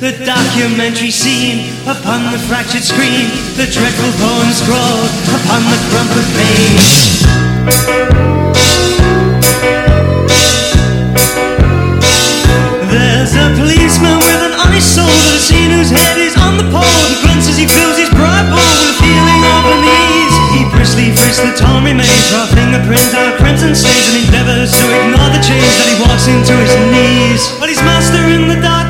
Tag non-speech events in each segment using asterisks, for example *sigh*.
the documentary scene upon the fractured screen, the dreadful poem scrawled upon the crumpled page. There's a policeman with an honest soul has seen whose head is on the pole. He grunts as he fills his pride bowl with a feeling of unease. He briskly frisks the torn remains, raw fingerprints, our prints and stains, and endeavors to ignore the change that he walks into his knees. But his master in the dark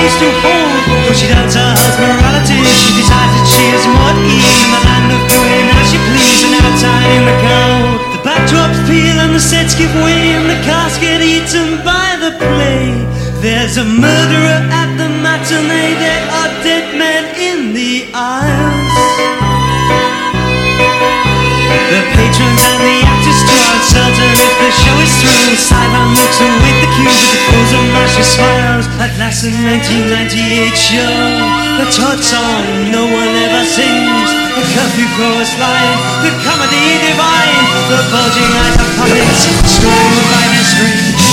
what needs to hold But she doubts her husband's morality. She decides that she is more at ease In the land of doing as she please And outside in the cold The backdrops peel and the sets give way. And the cast get eaten by the play. There's a murderer at the matinee There are dead men in the aisles. The patrons and the actors draw uncertain if the show is through. Sideline At last, the 1998 show, the Todd song no one ever sings. The curfew chorus line, the comedy divine, the bulging eyes of puppets, screaming by their strings.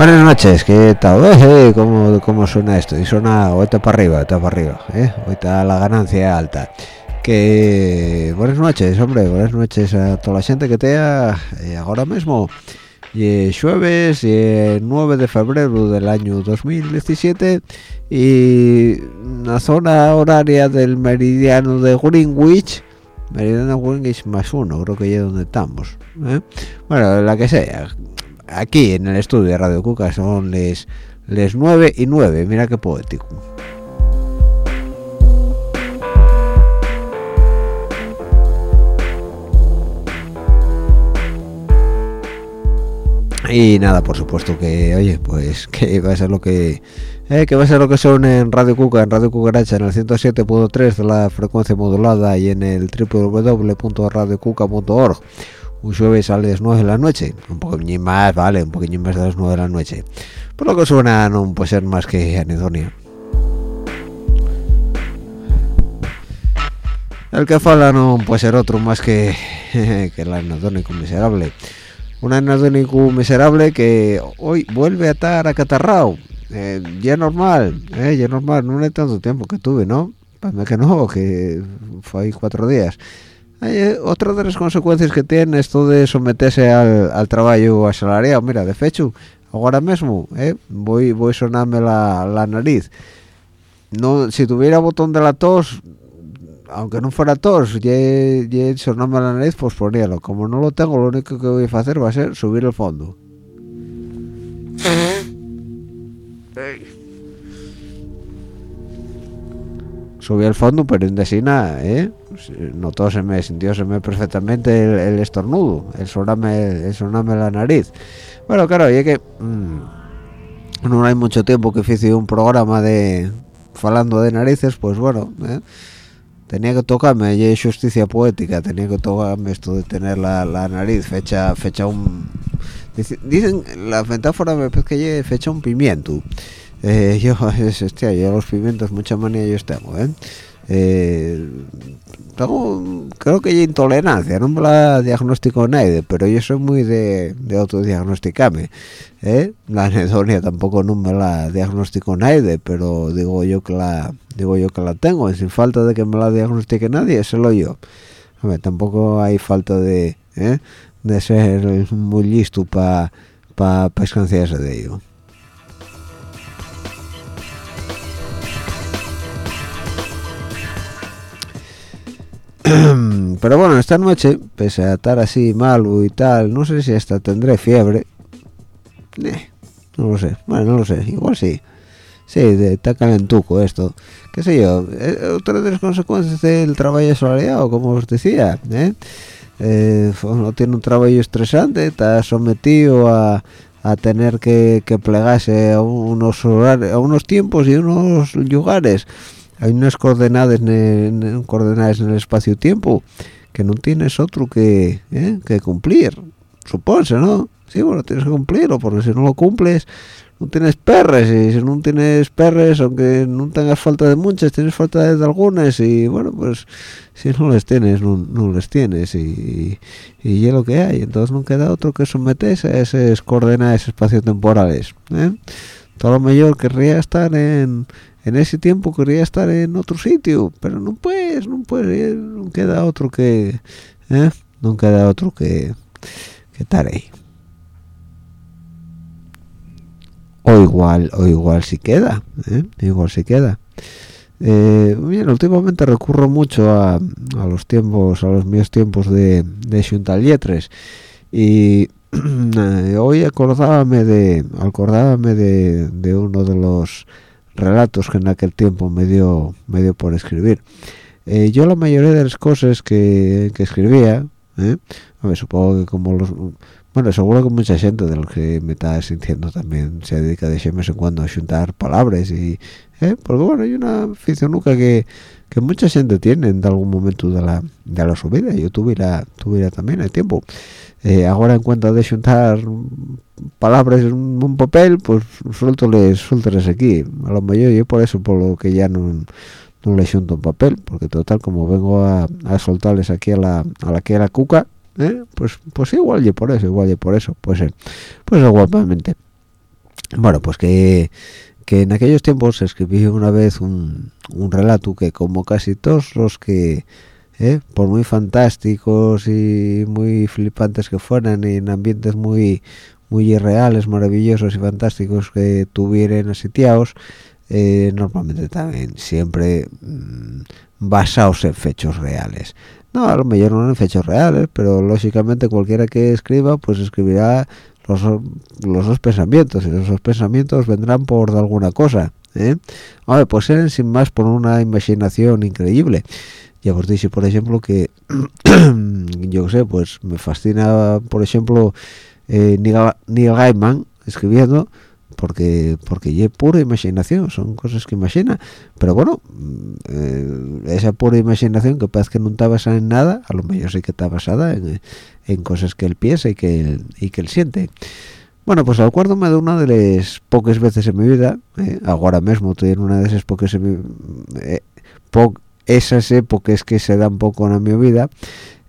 Buenas noches, ¿qué tal? *laughs* Eh, ¿cómo, ¿Cómo suena esto? Y suena ahorita para arriba, ahorita para arriba, ¿eh? Ahorita la ganancia alta. Que buenas noches, hombre, buenas noches a toda la gente que te ahora mismo. Y es jueves, y es 9 de febrero del año 2017 y la zona horaria del meridiano de Greenwich, meridiano Greenwich más uno, creo que ya es donde estamos. ¿eh? Bueno, la que sea, aquí en el estudio de Radio Cuca son les, les 9 y 9, mira qué poético. Y nada, por supuesto que, oye, pues *laughs* que va a ser lo que eh, que va a ser lo que son en Radio Cuca, en Radio Cucaracha, en el 107.3 de la frecuencia modulada y en el www.radiocuca.org un jueves a las 9 de la noche, un poquillo más, vale, un poquillo más de las 9 de la noche. Por lo que suena no puede ser más que anedonia. El que fala no puede ser otro más que, *laughs* que el anedónico miserable. Un anedónico miserable que hoy vuelve a estar acatarrado. Eh, ya normal, eh, ya normal, no hay tanto tiempo que tuve, ¿no? Para que no, que fue ahí cuatro días. Eh, otra de las consecuencias que tiene esto de someterse al, al trabajo asalariado, mira, de hecho, ahora mismo eh, voy voy a sonarme la, la nariz. no si tuviera botón de la tos aunque no fuera tos y, y sonarme la nariz pues poníalo. Como no lo tengo lo único que voy a hacer va a ser subir el fondo subí el fondo pero en desina ¿eh? notó se me sintió se me perfectamente el, estornudo el sonarme el sonarme la nariz bueno claro y que mm, no hay mucho tiempo que hice un programa de falando de narices pues bueno ¿eh? tenía que tocarme y justicia poética tenía que tocarme esto de tener la, la nariz fecha fecha un dicen la metáfora me parece que fecha un pimiento eh, yo *laughs* yo los pimientos mucha manía yo tengo ¿eh? eh tengo, creo que hay intolerancia, no me la diagnostico nadie, pero yo soy muy de, de autodiagnosticarme. ¿eh? La anedonia tampoco no me la diagnostico nadie, pero digo yo que la digo yo que la tengo, sin falta de que me la diagnostique nadie, lo yo. tampoco hay falta de, ¿eh? de ser muy listo para pa, pa de ello. *clears throat* pero bueno esta noche pese a estar así malo y tal no sé si hasta tendré fiebre. No lo sé. Bueno no lo sé. Igual sí. Sí está calentuco esto. Qué sé yo. Eh, otra de las consecuencias del trabajo asalariado como os decía ¿eh? Eh, uno tiene un trabajo estresante está sometido a, a tener que, que plegarse a unos a unos tiempos y unos lugares hay unas coordenadas en, coordenadas en el espacio-tiempo que no tienes otro que, ¿eh? que cumplir supónse no sí bueno tienes que cumplirlo porque si no lo cumples no tienes perres y si no tienes perres aunque no tengas falta de muchas tienes falta de algunas y bueno pues si no les tienes no, les tienes y, y, lo que hay entonces no queda otro que someterse a esas coordenadas espaciotemporales ¿eh? todo lo mejor querría estar en en ese tiempo quería estar en otro sitio pero no puedes no puedes no queda otro que ¿eh? no queda otro que que estar ahí o igual o igual si queda ¿eh? igual si queda eh, bien, últimamente recurro mucho a, los tiempos a los míos tiempos de de y *clears throat* hoy acordábame de acordábame de uno de los relatos que en aquel tiempo me dio, me dio por escribir. Eh, yo la mayoría de las cosas que, escribía, ¿eh? supongo que como los... Bueno, seguro que mucha gente de los que me está sintiendo también se dedica de vez en cuando a juntar palabras y... ¿eh? Porque bueno, hay una afición que, que mucha gente tiene en algún momento de la, de la su vida. Yo tuviera, tuviera también el tiempo. Eh, ahora en cuanto de juntar palabras en un papel pues suéltoles suélteles aquí a lo mejor yo por eso por lo que ya no no le junto un papel porque total como vengo a, a soltarles aquí a la a la que era cuca ¿eh? pues pues igual y por eso igual y por eso pues eh, pues igualmente bueno pues que que en aquellos tiempos escribí una vez un, un relato que como casi todos los que ¿eh? por muy fantásticos y muy flipantes que fueran en ambientes muy muy irreales, maravillosos y fantásticos que tuvieran sitiados, eh, normalmente también siempre mm, basados en fechos reales. No, a lo mejor no en fechos reales, pero lógicamente cualquiera que escriba, pues escribirá los, los pensamientos, y esos pensamientos vendrán por alguna cosa. ¿eh? pues ser sin más por una imaginación increíble ya os dije por ejemplo que *clears throat* yo sé pues me fascina por ejemplo eh, Neil, Gaiman escribiendo porque porque es pura imaginación son cosas que imagina pero bueno eh, esa pura imaginación que parece que no está basada en nada a lo mejor sí que está basada en, en cosas que él piensa y que él, y que él siente. Bueno, pues acuérdome de una de las pocas veces en mi vida, eh, ahora mismo estoy en una de esas pocas eh, esas épocas que se dan poco en mi vida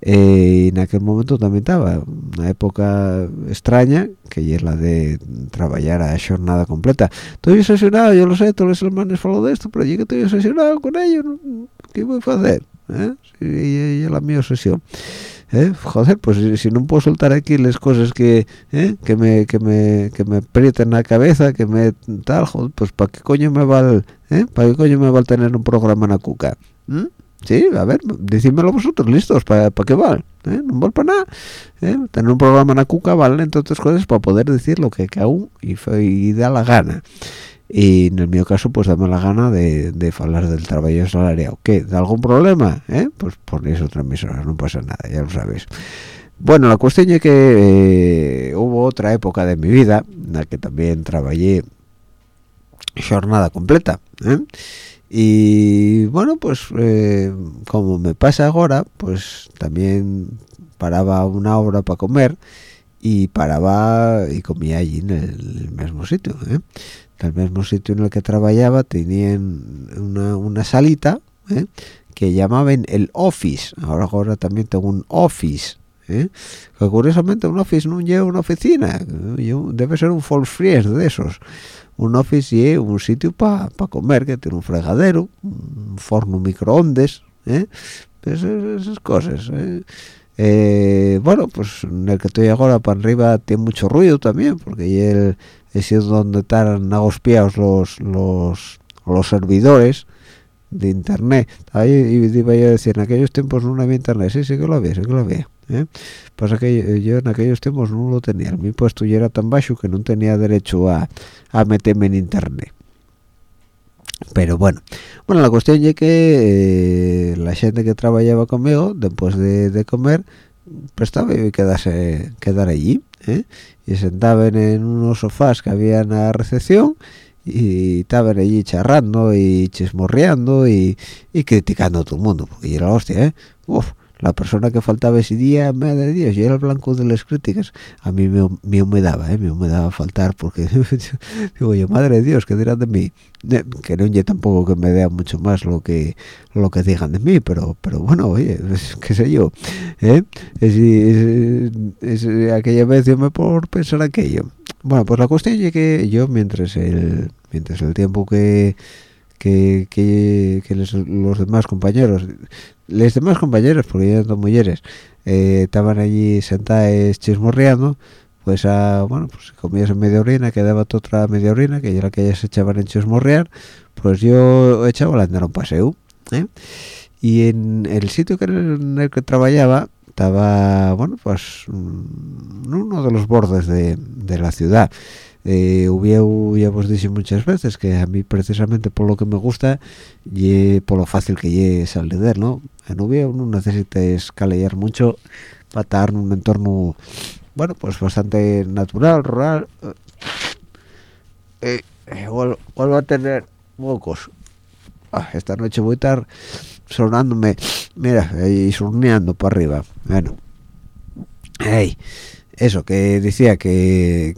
eh, y en aquel momento también estaba. Una época extraña que es la de trabajar a jornada completa. Estoy obsesionado, yo lo sé, todos los hermanos falo de esto pero yo que estoy obsesionado con ello ¿qué voy a hacer? ¿Eh? Y, y, la mi obsesión ¿eh? joder pues si, no puedo soltar aquí las cosas que ¿eh? que me que me que me aprieten la cabeza que me tal joder, pues para qué coño me va ¿eh? para qué coño me va tener un programa en la cuca sí a ver decídmelo vosotros listos para qué vale ¿Eh? no vale para nada ¿eh? tener un programa en la cuca vale entre otras cosas para poder decir lo que aún y, y da la gana y en el mío caso pues dame la gana de, de hablar del trabajo salariado ¿qué? ¿de algún problema? ¿eh? pues ponéis otra emisora no pasa nada ya lo sabéis bueno la cuestión es que eh, hubo otra época de mi vida en la que también trabajé jornada completa ¿eh? y bueno pues eh, como me pasa ahora pues también paraba una hora para comer y paraba y comía allí en el, mismo sitio. El mismo sitio en el que trabajaba tenían una, una salita ¿eh? que llamaban el office ahora ahora también tengo un office ¿eh? que curiosamente un office no lleva una oficina debe ser un false friend de esos un office es un sitio para comer que tiene un fregadero un forno microondas ¿eh? esas, cosas ¿eh? bueno pues en el que estoy ahora para arriba tiene mucho ruido también porque el es donde están agospiados los, los, los servidores de internet ahí iba yo a decir en aquellos tiempos no había internet sí sí que lo había sí que lo había ¿eh? pasa que yo en aquellos tiempos no lo tenía mi puesto ya era tan bajo que no tenía derecho a, a meterme en internet pero bueno bueno la cuestión es que eh, la gente que trabajaba conmigo después de, comer prestaba y quedase quedar allí ¿eh? Y sentaban en unos sofás que había en la recepción y estaban allí charrando y chismorreando y, criticando a todo el mundo porque era hostia ¿eh? La persona que faltaba ese día, madre Dios, yo era el blanco de las críticas. A mí me, me humedaba, ¿eh? me humedaba faltar, porque *laughs* digo yo, madre de Dios, ¿qué dirán de mí? Que no yo tampoco que me vea mucho más lo que lo que digan de mí, pero pero bueno, oye, *laughs* qué sé yo, ¿eh? Es, aquella vez yo me por pensar aquello. Bueno, pues la cuestión es que yo, mientras el, mientras el tiempo que que, que, los demás compañeros los demás compañeros porque yo no mujeres eh, estaban allí sentados chismorreando pues a, bueno pues comías media orina quedaba otra media orina que era que ellas echaban en chismorrear pues yo echaba la andar un paseo ¿eh? y en el sitio en el que trabajaba estaba bueno pues mm, uno de los bordes de, de la ciudad eh, ya vos dije muchas veces que a mí precisamente por lo que me gusta y por lo fácil que es salir no en Ubia uno necesita escalar mucho para estar en un entorno bueno pues bastante natural rural eh, eh, a tener mocos. Ah, esta noche voy a estar sonándome mira y surneando para arriba. Bueno hey eso que decía que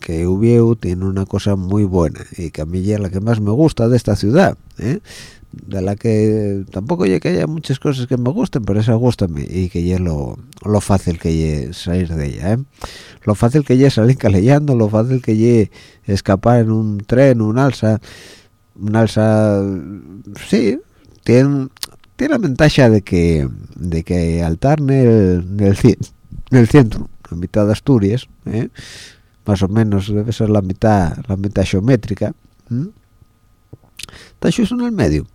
que Ubieu tiene una cosa muy buena y que a mí es la que más me gusta de esta ciudad ¿eh? de la que tampoco ya que haya muchas cosas que me gusten pero esa gusta y que es lo, lo, fácil que es salir de ella ¿eh? lo fácil que es salir calellando lo fácil que es escapar en un tren un alza un alza sí tiene tiene la ventaja de que de que alterne el centro la mitad de Asturias ¿eh? más o menos debe ser la mitad la mitad geométrica está justo en el medio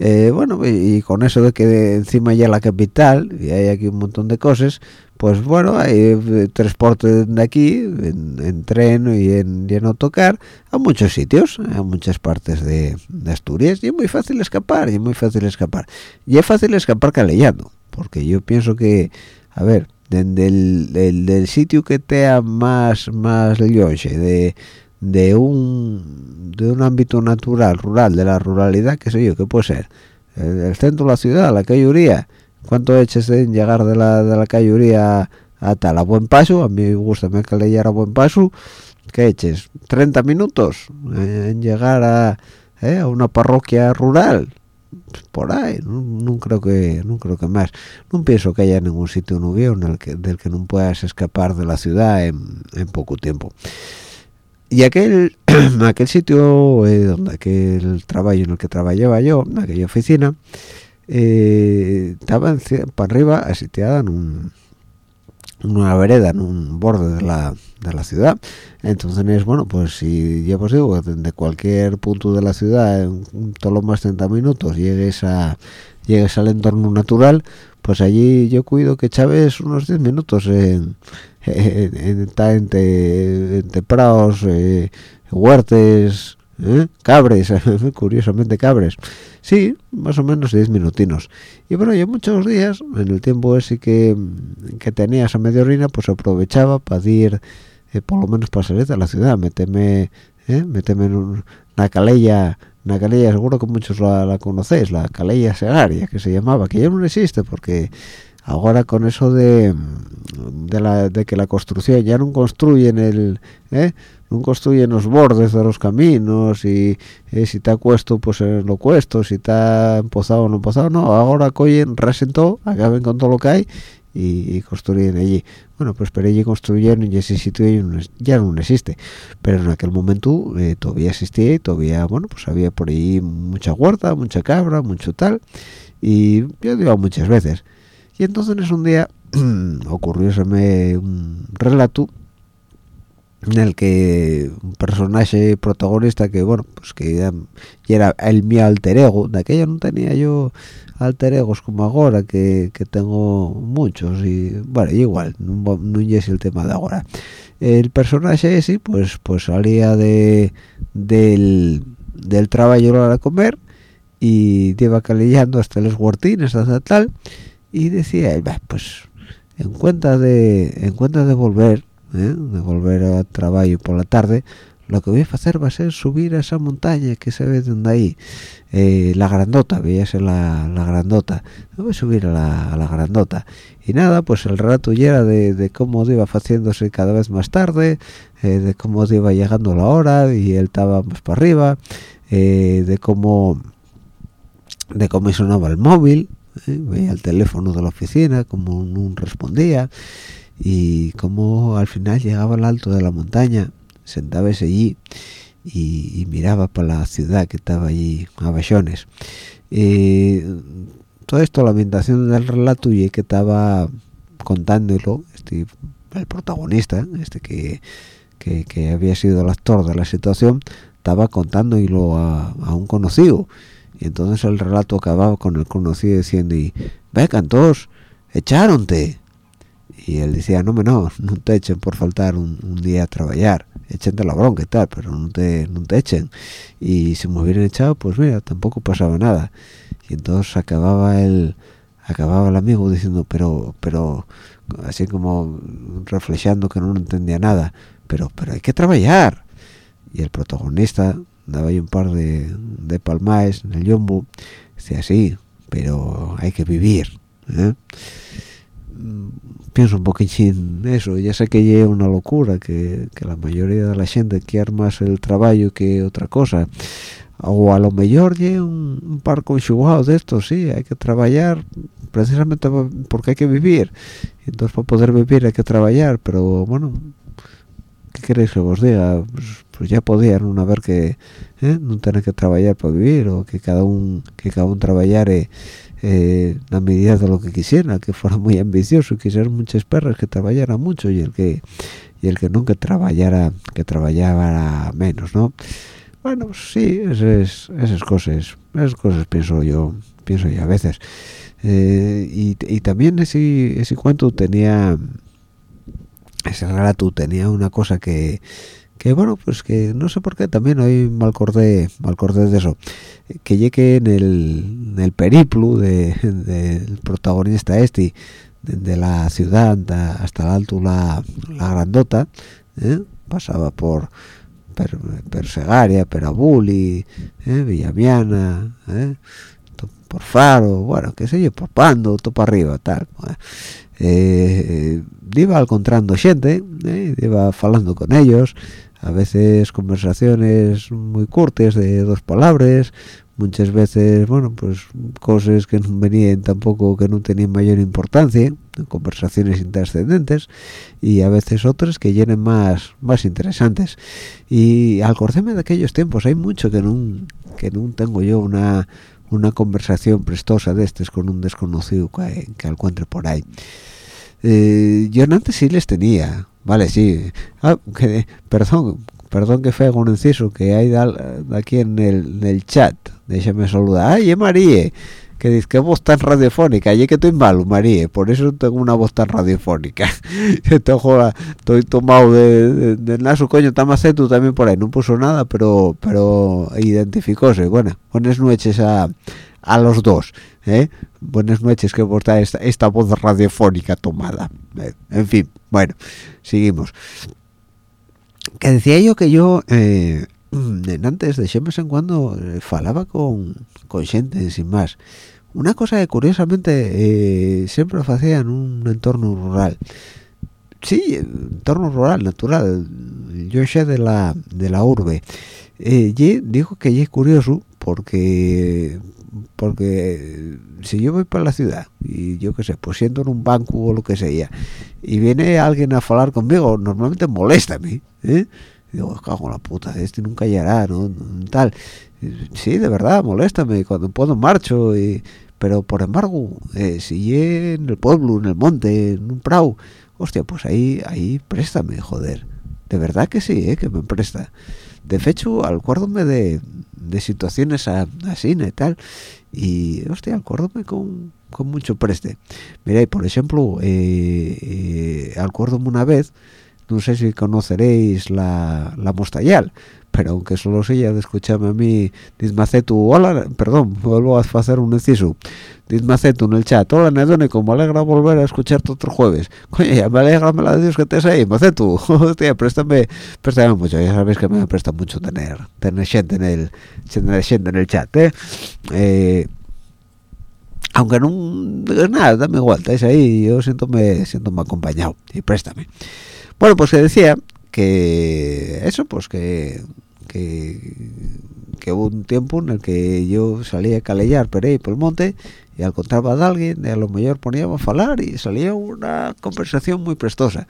eh, bueno y, con eso de que encima ya la capital y hay aquí un montón de cosas pues bueno hay eh, transporte de aquí en, tren y en, y en autocar a muchos sitios a muchas partes de, Asturias y es muy fácil escapar y es muy fácil escapar y es fácil escapar calellando porque yo pienso que a ver del, del, sitio que te más más longe de, de un de un ámbito natural rural de la ruralidad que sé yo que puede ser. El, centro de la ciudad la calluría cuánto eches en llegar de la de la calluría hasta la buen paso a mí me gusta me que le a buen paso que eches 30 minutos en llegar a, eh, a una parroquia rural por ahí no, creo que no creo que más. No pienso que haya ningún sitio nubio en el que del que no puedas escapar de la ciudad en, poco tiempo. Y aquel *clears throat* aquel sitio eh, donde aquel trabajo en el que trabajaba yo aquella oficina eh, estaba para arriba asitiada en un una vereda en un borde de la, de la ciudad entonces bueno pues si ya pues digo desde cualquier punto de la ciudad en todo lo más 30 minutos llegues a llegues al entorno natural pues allí yo cuido que Chávez unos 10 minutos en, en, eh, huertes ¿Eh? cabres *laughs* curiosamente cabres sí más o menos 10 minutinos y bueno yo muchos días en el tiempo ese que, que tenía esa media orina pues aprovechaba para ir eh, por lo menos para salir de la ciudad meteme ¿eh? meteme en una calella una calella seguro que muchos la, conocéis la calella segaria que se llamaba que ya no existe porque ahora con eso de la, de que la construcción ya no construyen el ¿eh? no construyen los bordes de los caminos y eh, si está cuesto pues lo cuesto si está empozado no empozado no ahora cogen resentó acaben con todo lo que hay y, construyen allí. Bueno pues pero allí construyeron y ese sitio ya no existe. Pero en aquel momento eh, todavía existía y todavía bueno pues había por ahí mucha huerta mucha cabra mucho tal y yo digo muchas veces y entonces un día *clears throat* ocurrióseme un relato en el que un personaje protagonista que bueno pues que era, el mi alter ego de aquella no tenía yo alter egos como ahora que, tengo muchos y bueno igual no, es el tema de ahora. El personaje ese pues pues salía de del, del trabajo a comer y iba calillando hasta los huertines hasta tal y decía pues en cuenta de en cuenta de volver ¿eh? de volver a trabajo por la tarde lo que voy a hacer va a ser subir a esa montaña que se ve donde ahí eh, la grandota veíase la, la grandota voy a subir a la, grandota y nada pues el rato ya era de, cómo iba haciéndose cada vez más tarde eh, de cómo iba llegando la hora y él estaba más para arriba de cómo de cómo sonaba el móvil veía el teléfono de la oficina como no respondía y como al final llegaba al alto de la montaña, sentaba allí y, miraba para la ciudad que estaba allí a Bachones. todo esto, la ambientación del relato y que estaba contándolo, este, el protagonista, este que, que, había sido el actor de la situación, estaba contándolo a, a un conocido. Y entonces el relato acababa con el conocido diciendo, y, ve cantos, echaronte y él decía no me no no te echen por faltar un, día a trabajar. Echen de la bronca y tal pero no te no te echen y si me hubieran echado pues mira tampoco pasaba nada. Y entonces acababa el acababa el amigo diciendo pero pero así como reflejando que no entendía nada pero pero hay que trabajar y el protagonista daba un par de, de palmaes en el yombo decía sí pero hay que vivir ¿eh? pienso un poquitín eso. Ya sé que es una locura que, la mayoría de la gente quiere más el trabajo que otra cosa. O a lo mejor ya un, un par conjugado de esto sí hay que trabajar precisamente porque hay que vivir. Entonces para poder vivir hay que trabajar pero bueno ¿qué queréis que os diga? Pues, pues ya podían una ver que ¿eh? no tener que trabajar para vivir o que cada un que cada un trabajare eh, la medida de lo que quisiera, que fuera muy ambicioso, quisiera muchas perras que trabajara mucho y el que y el que nunca trabajara, que trabajara menos, ¿no? Bueno, pues sí, esas, esas cosas, esas cosas pienso yo, pienso yo a veces. Eh, y, y, también ese, ese cuento tenía, ese relato tenía una cosa que, que bueno pues que no sé por qué también hoy mal acordé mal acordé de eso que llegue en el, el periplo del de, protagonista este de, la ciudad hasta el alto la, la grandota ¿eh? pasaba por per, Persegaria, Perabuli, ¿eh? Villamiana, ¿eh? por Faro, bueno, qué sé yo, por Pando, todo arriba, tal. Eh, iba encontrando gente, eh, iba hablando con ellos, a veces conversaciones muy cortas de dos palabras muchas veces bueno pues cosas que no venían tampoco que no tenían mayor importancia conversaciones intrascendentes y a veces otras que llenen más más interesantes. Y al acordarme de aquellos tiempos hay mucho que no que no tengo yo una una conversación prestosa de estos con un desconocido que, que encuentre por ahí Eh, yo antes sí les tenía, vale, sí. Ah, que, perdón, perdón que fue un inciso que hay aquí en el, en el chat. Déjame saludar. ¡Ay, María! Que dice que voz tan radiofónica y que estoy malo María por eso tengo una voz tan radiofónica. *laughs* Estoy tomado de, de, naso coño tú también por ahí. No puso nada pero pero identificóse. Bueno buenas noches a, a los dos ¿eh? buenas noches que por esta, esta voz radiofónica tomada eh, en fin bueno seguimos. Que decía yo que yo eh, *clears throat* antes de vez en cuando eh, falaba con, con gente sin más una cosa que curiosamente eh, siempre hacía en un entorno rural. Sí entorno rural natural. Yo sé de la de la urbe. Eh, y dijo que es curioso porque porque si yo voy para la ciudad y yo qué sé pues siento en un banco o lo que sea y viene alguien a hablar conmigo normalmente molesta a mí ¿eh? digo cago en la puta este nunca llegará no tal sí de verdad moléstame cuando puedo marcho y pero por embargo eh, si en el pueblo en el monte en un prau hostia pues ahí ahí préstame joder. De verdad que sí eh, que me presta. De hecho acuérdome de, de situaciones así y tal y hostia acuérdome con, con mucho preste. Mira por ejemplo eh, eh, acuérdome una vez no sé si conoceréis la, la Mostayal pero aunque solo sea de escucharme a mí Dizmacetu, hola, perdón, vuelvo a hacer un inciso. Dizmacetu en el chat, hola Nedone, como alegra volver a escucharte otro jueves. Coño, ya me alegra, me la Dios que estés ahí, Macetu, *laughs* hostia, préstame, préstame mucho, ya sabéis que me presta mucho tener, tener gente en el, tener gente en el chat, eh, eh aunque no nada dame igual estáis ahí yo siento me siento me acompañado. Y préstame bueno pues que decía que eso pues que que, hubo un tiempo en el que yo salía a calellar por ahí por el monte y al contar a alguien a lo mejor poníamos a hablar y salía una conversación muy prestosa.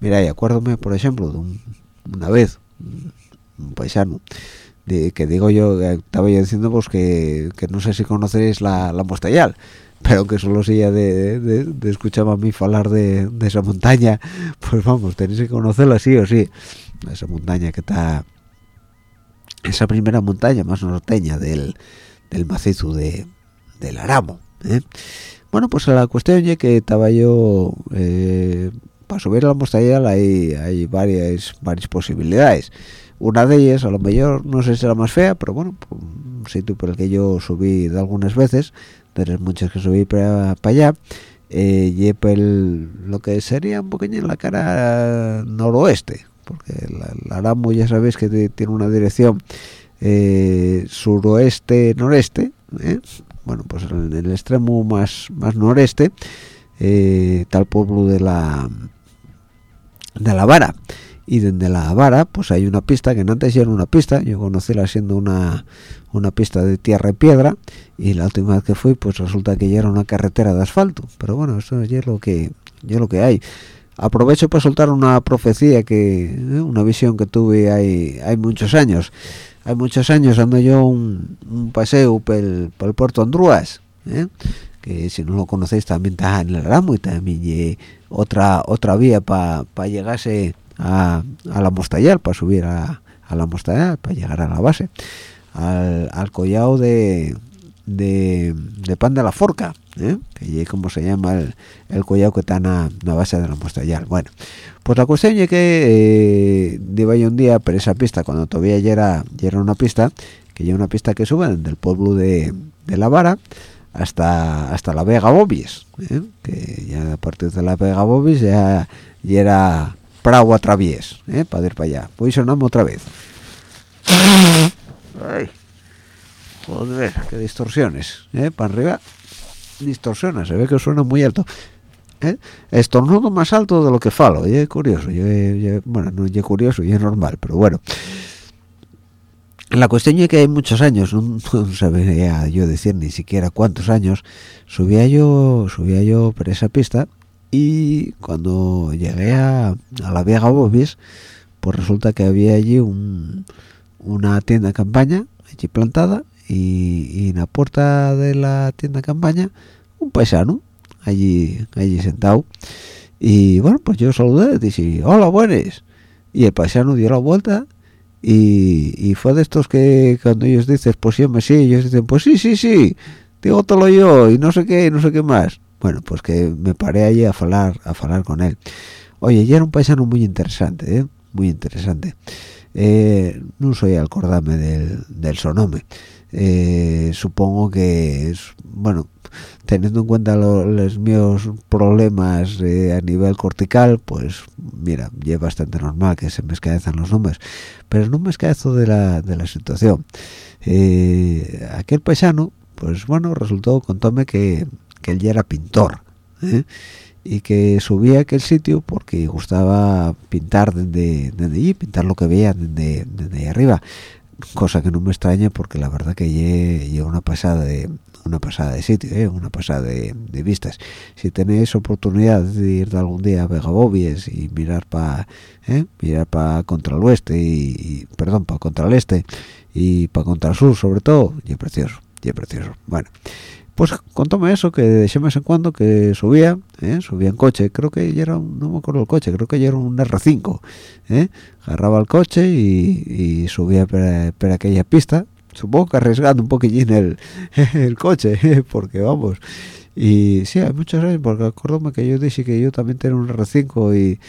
Mira y acuérdome por ejemplo de una vez un paisano de, que digo yo estaba yo diciendo pues que, que no sé si conoceréis la, la Mostayal pero que solo sea de, de, de escuchar a mí hablar de, de, esa montaña pues vamos tenéis que conocerla sí o sí esa montaña que está esa primera montaña más norteña del, del macizo de, del Aramo. ¿eh? Bueno, pues la cuestión es que estaba yo, eh, para subir a la montaña hay, hay varias, varias posibilidades. Una de ellas, a lo mejor, no sé si era más fea, pero bueno, un sitio por el que yo subí algunas veces, de las muchas que subí para, allá, eh, y lo que sería un poquillo en la cara noroeste, porque el, Aramo ya sabéis que tiene una dirección eh, suroeste-noreste, ¿eh? bueno, pues en el extremo más, más noreste eh, el pueblo de la de la Vara y desde la Vara pues hay una pista que antes ya era una pista yo conocí la siendo una una pista de tierra y piedra y la última vez que fui pues resulta que ya era una carretera de asfalto pero bueno eso ya es lo que ya es lo que hay aprovecho para soltar una profecía que ¿eh? una visión que tuve hay hay muchos años hay muchos años ando yo un, paseo por el, puerto Andrúas ¿eh? que si no lo conocéis también está en el ramo y también otra otra vía para llegarse a, la Mostayal para subir a, la Mostayal para llegar a la base al, al collado de, de, Pan de la Forca, ¿eh? que es como se llama el, el collado que está en la base de la muestra Bueno, pues la cuestión es que eh, iba yo un día por esa pista, cuando todavía ya era, ya era una pista, que ya una pista que sube del pueblo de, de La Vara hasta hasta la Vega Bobis, ¿eh? que ya a partir de la Vega Bobis ya, ya era Prado a Travies, ¿eh? para ir para allá. Pues sonamos otra vez. Ay. Joder, qué distorsiones, ¿eh? Para arriba, distorsiona, se ve que suena muy alto. ¿eh? Estornudo más alto de lo que falo, es curioso, bueno, no es curioso, es normal, pero bueno. La cuestión es que hay muchos años, *laughs* no, sabía yo decir ni siquiera cuántos años, subía yo, subía yo por esa pista y cuando llegué a, la vieja Bobis, pues resulta que había allí una tienda campaña allí plantada y, en la puerta de la tienda campaña un paisano allí allí sentado. Y bueno pues yo saludé dije hola buenos y el paisano dio la vuelta y, fue de estos que cuando ellos dicen pues sí sí ellos dicen pues sí sí sí digo todo yo y no sé qué no sé qué más bueno pues que me paré allí a hablar a hablar con él. Oye y era un paisano muy interesante ¿eh? muy interesante. Eh, no soy acordarme del, del sonome eh, supongo que es bueno teniendo en cuenta los míos problemas a nivel cortical pues mira es bastante normal que se me escaezan los nombres. Pero no me escaezo de la, de la situación. Eh, aquel paisano pues bueno resultó contóme que, que él ya era pintor ¿eh? y que subía a aquel sitio porque gustaba pintar desde, desde allí pintar lo que veía desde, desde ahí arriba cosa que no me extraña porque la verdad que lleva una pasada de una pasada de sitio ¿eh? una pasada de, vistas si tenéis oportunidad de ir algún día a Vegabobies y mirar para ¿eh? mirar para contra el oeste y, perdón para contra el este y para contra el sur sobre todo y precioso y precioso bueno pues contóme eso que de vez en cuando que subía ¿eh? subía en coche creo que ya era un, no me acuerdo el coche creo que ya era un R5 ¿eh? agarraba el coche y, subía por, aquella pista supongo que arriesgando un poquillín el, *laughs* el coche *laughs* porque vamos y sí hay muchos años porque acuérdame que yo dije que yo también tenía un R5 y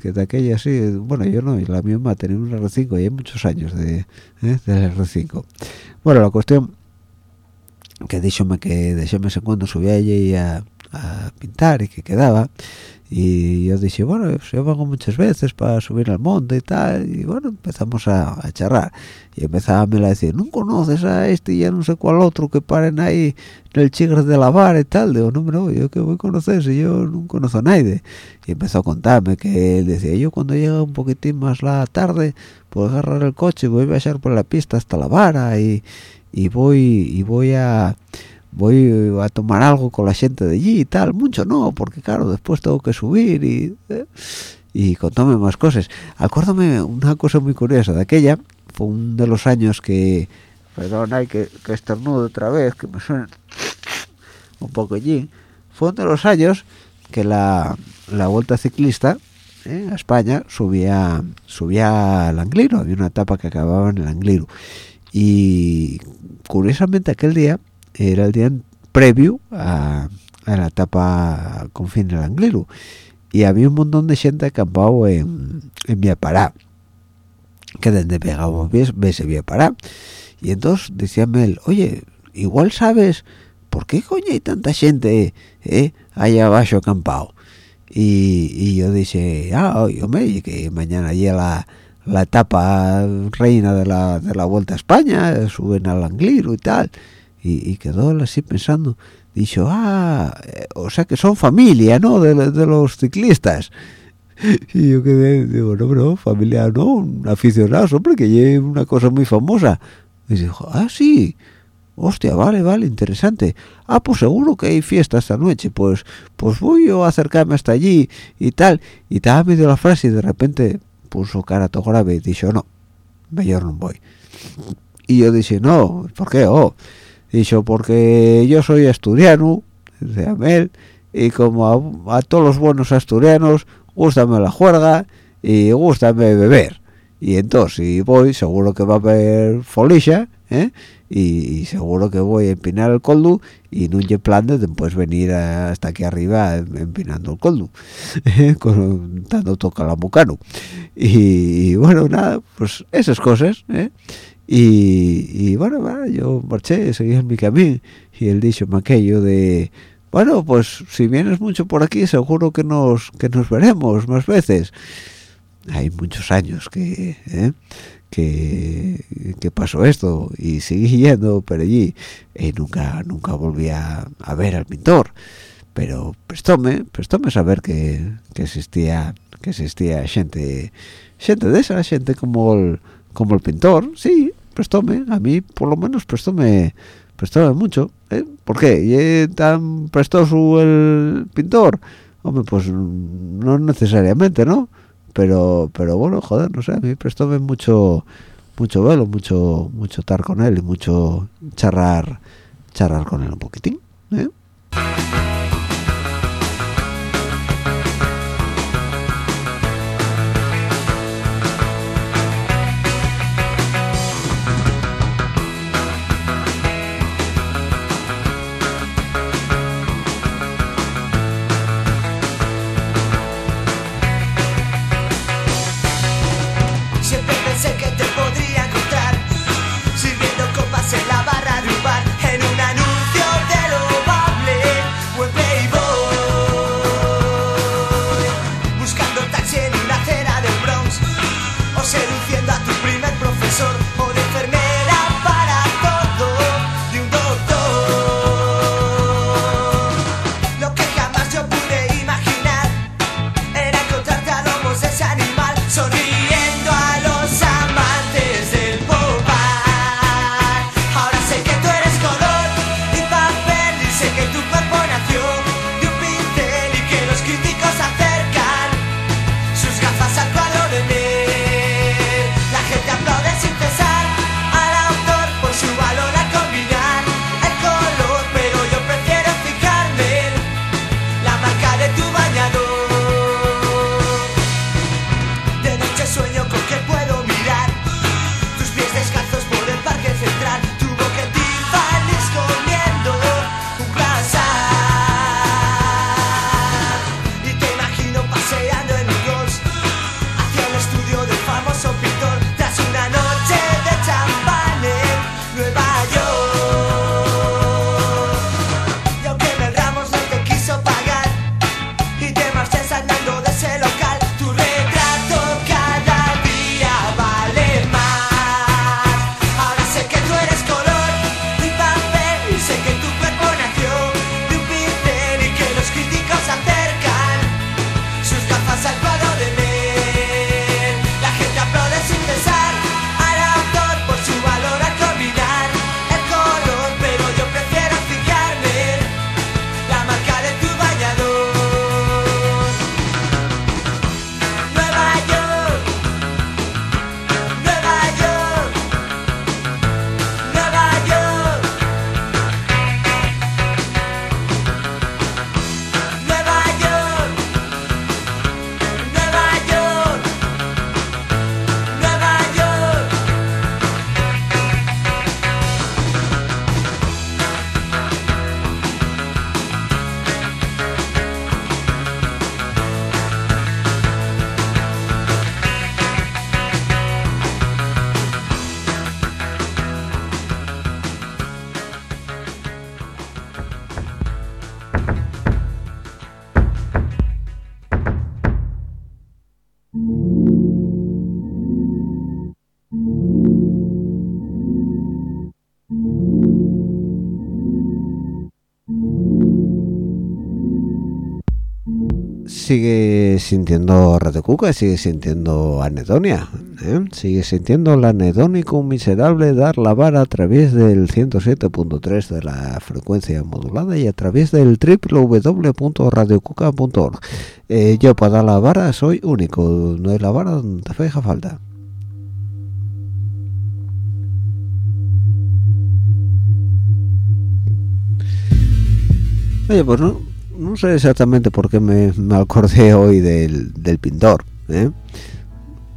que de aquella sí bueno yo no y la misma tenía un R5 y hay muchos años de ¿eh? del R5 bueno la cuestión que díxome que de vez en cuando subía allí a, a pintar y que quedaba. Y yo dije bueno pues yo vengo muchas veces para subir al monte y tal y bueno empezamos a, charlar. Y empezaba a decir no conoces a este y ya no sé cuál otro que paren ahí en el chigre de la vara y tal digo no no yo que voy a conocer si yo no conozco a nadie y empezó a contarme que él decía yo cuando llega un poquitín más la tarde puedo agarrar el coche y voy a bajar por la pista hasta la vara y, y voy y voy a voy a tomar algo con la gente de allí y tal, mucho no, porque claro, después tengo que subir y, eh, y contóme más cosas. Acuérdame una cosa muy curiosa de aquella, fue uno de los años que, perdón, hay que, que estornudo otra vez, que me suena un poco allí, fue uno de los años que la, la vuelta ciclista eh, a España subía subía al Angliru, había una etapa que acababa en el Angliru y curiosamente aquel día era el día previo a, la etapa con fin del Angliru. Y había un montón de gente acampado en, en Pará que desde pegamos ves, ves Vía Pará. Y entonces decíame él oye igual sabes por qué coño hay tanta gente eh, allá abajo acampado y, yo dije ah yo me que mañana llega la, la etapa reina de la, de la Vuelta a España suben al Angliru y tal y, quedó así pensando dijo ah eh, o sea que son familia no de, los ciclistas *laughs* y yo quedé digo no bro familia no aficionados hombre que lleve una cosa muy famosa y dijo ah sí. Hostia vale vale interesante. Ah pues seguro que hay fiesta esta noche pues pues voy yo a acercarme hasta allí y tal y estaba medio la frase y de repente puso cara todo grave y dijo no mejor no voy y yo dije no ¿por qué? oh dicho porque yo soy asturiano de Amel y como a, todos los buenos asturianos gustame la juerga y gustame beber y entonces si voy seguro que va a haber folisha ¿eh? Y, seguro que voy a empinar el coldu y no hay plan de después venir hasta aquí arriba empinando el coldu ¿eh? *laughs* dando toca la mucano y, bueno nada pues esas cosas ¿eh? y, bueno, yo marché, seguí en mi camino y él dicho aquello de bueno, pues si vienes mucho por aquí seguro que nos que nos veremos más veces. Hay muchos años que ¿eh? Que, pasó esto y seguí yendo por allí y nunca nunca volví a, ver al pintor. Pero prestóme, prestóme saber que, que existía que existía gente gente de esa, gente como el, como el pintor, sí, prestóme, a mí por lo menos prestóme, prestóme mucho. ¿eh? ¿Por qué? ¿Y tan prestoso el pintor? Hombre, pues no necesariamente, ¿no? Pero, pero bueno, joder, no sé, a mí prestóme mucho, mucho velo, mucho, mucho estar con él y mucho charrar, charrar con él un poquitín, ¿eh? Sigue sintiendo Radio Cuca, sigue sintiendo anedonia, ¿eh? sigue sintiendo la anedónico miserable dar la vara a través del 107.3 de la frecuencia modulada y a través del www.radiocuca.org. Eh, yo para dar la vara soy único, no hay la vara donde te deja falta. Oye, pues no, no sé exactamente por qué me, me acordé hoy del, del pintor. ¿eh?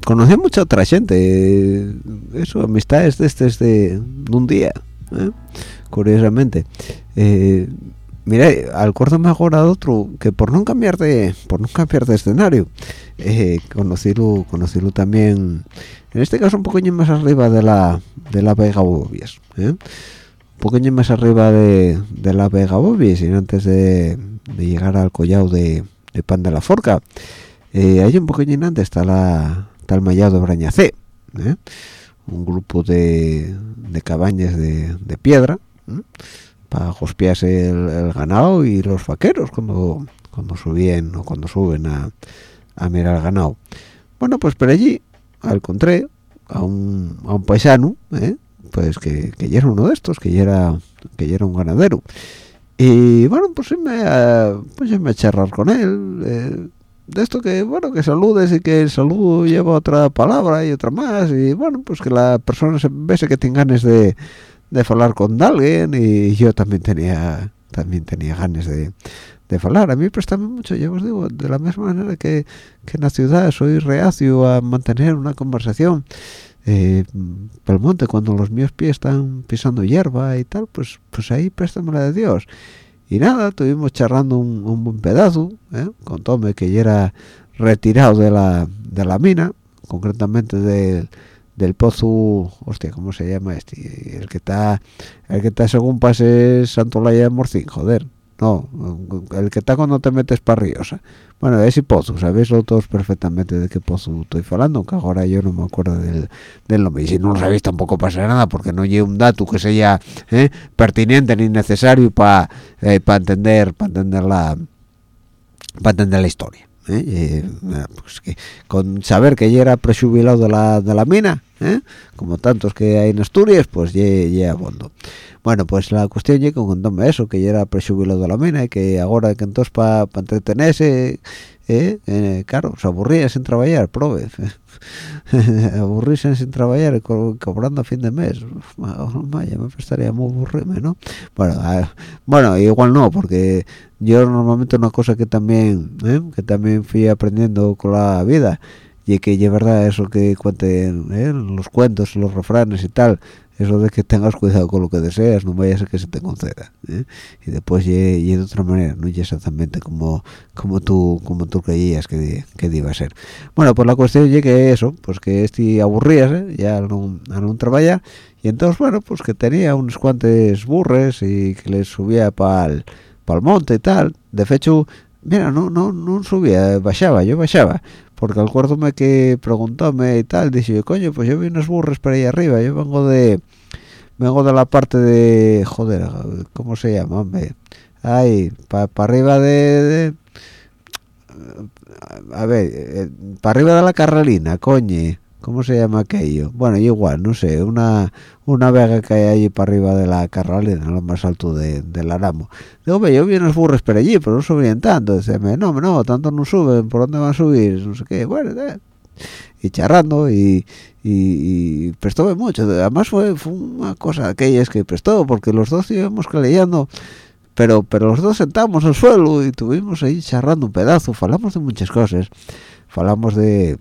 Conocí a mucha otra gente, eso, amistades de este de, un día, ¿eh? curiosamente. Eh, mira, al me ahora otro que por no cambiar de por no cambiar de escenario, eh, conocido, conocido también, en este caso un poquito más arriba de la de la Vega Bobies, ¿eh? un poquito más arriba de, de la Vega Bobies y antes de, de llegar al collado de, de, Pan de la Forca. Eh, hay un poquito antes está la el mallado Brañacé, ¿eh? un grupo de, de cabañas de, de piedra ¿eh? para hospiarse el, el, ganado y los vaqueros cuando cuando suben o cuando suben a, a mirar ganado. Bueno, pues por allí encontré a un, a un paisano, ¿eh? pues que, que ya era uno de estos, que ya era que ya era un ganadero y bueno pues me pues me a charlar con él eh, de esto que bueno que saludes y que el saludo lleva otra palabra y otra más y bueno pues que la persona se ve que tiene ganas de de hablar con alguien y yo también tenía también tenía ganas de de hablar. A mí préstame mucho yo os digo de la misma manera que, que en la ciudad soy reacio a mantener una conversación eh, el monte cuando los míos pies están pisando hierba y tal pues pues ahí préstamela de Dios. Y nada estuvimos charlando un, buen pedazo ¿eh? contóme que ya era retirado de la de la mina concretamente del del pozo hostia cómo se llama este el que está el que está según pases Santolaya de Morcín joder no, el que está cuando te metes para Riosa. Bueno, ese pozo, sabéis todos perfectamente de qué pozo estoy hablando, que ahora yo no me acuerdo del, del nombre. Y si no lo sabéis tampoco pasa nada, porque no lleva un dato que sea ¿eh? pertinente ni necesario para eh, entender entender la para entender la historia. ¿Eh? Eh, pues que, con saber que ya era prejubilado de la, de la mina, ¿eh? como tantos que hay en Asturias, pues ya, abondo. Bueno, pues la cuestión llega con eso, que ya era prejubilado de la mina y que ahora que entonces para pa entretenerse, eh, eh, claro, se sin trabajar, prove. *laughs* aburrirse sin trabajar co cobrando a fin de mes vaya me estaría muy aburrirme no bueno bueno igual no porque yo normalmente una cosa que también ¿eh? que también fui aprendiendo con la vida y que es verdad eso que cuenten ¿eh? los cuentos los refranes y tal eso de que tengas cuidado con lo que deseas no vaya a ser que se te conceda ¿eh? y después y de otra manera no es exactamente como como tú como tú creías que, que iba a ser bueno pues la cuestión es que eso pues que este aburrías ¿eh? ya no, no trabajar y entonces bueno pues que tenía unos cuantos burres y que les subía para el monte y tal de hecho mira no no no subía bajaba yo bajaba porque acuérdome que preguntóme y tal, dice, coño, pues yo vi unos burros por ahí arriba, yo vengo de vengo de la parte de, joder, ¿cómo se llama, hombre? Ahí, para arriba de, a ver, eh, para arriba de la carralina, coño. ¿Cómo se llama aquello? Bueno, igual, no sé, una una vega que hay allí para arriba de la Carralina, lo más alto de, del Aramo. Digo, yo vi unos burros por allí, pero no subían tanto. Dice, no, no, tanto no suben, ¿por dónde van a subir? No sé qué, bueno, eh. y charrando y, y, y, prestó mucho. Además fue, fue una cosa aquella es que prestó, porque los dos íbamos leyendo pero pero los dos sentamos al suelo y tuvimos ahí charrando un pedazo, falamos de muchas cosas, falamos de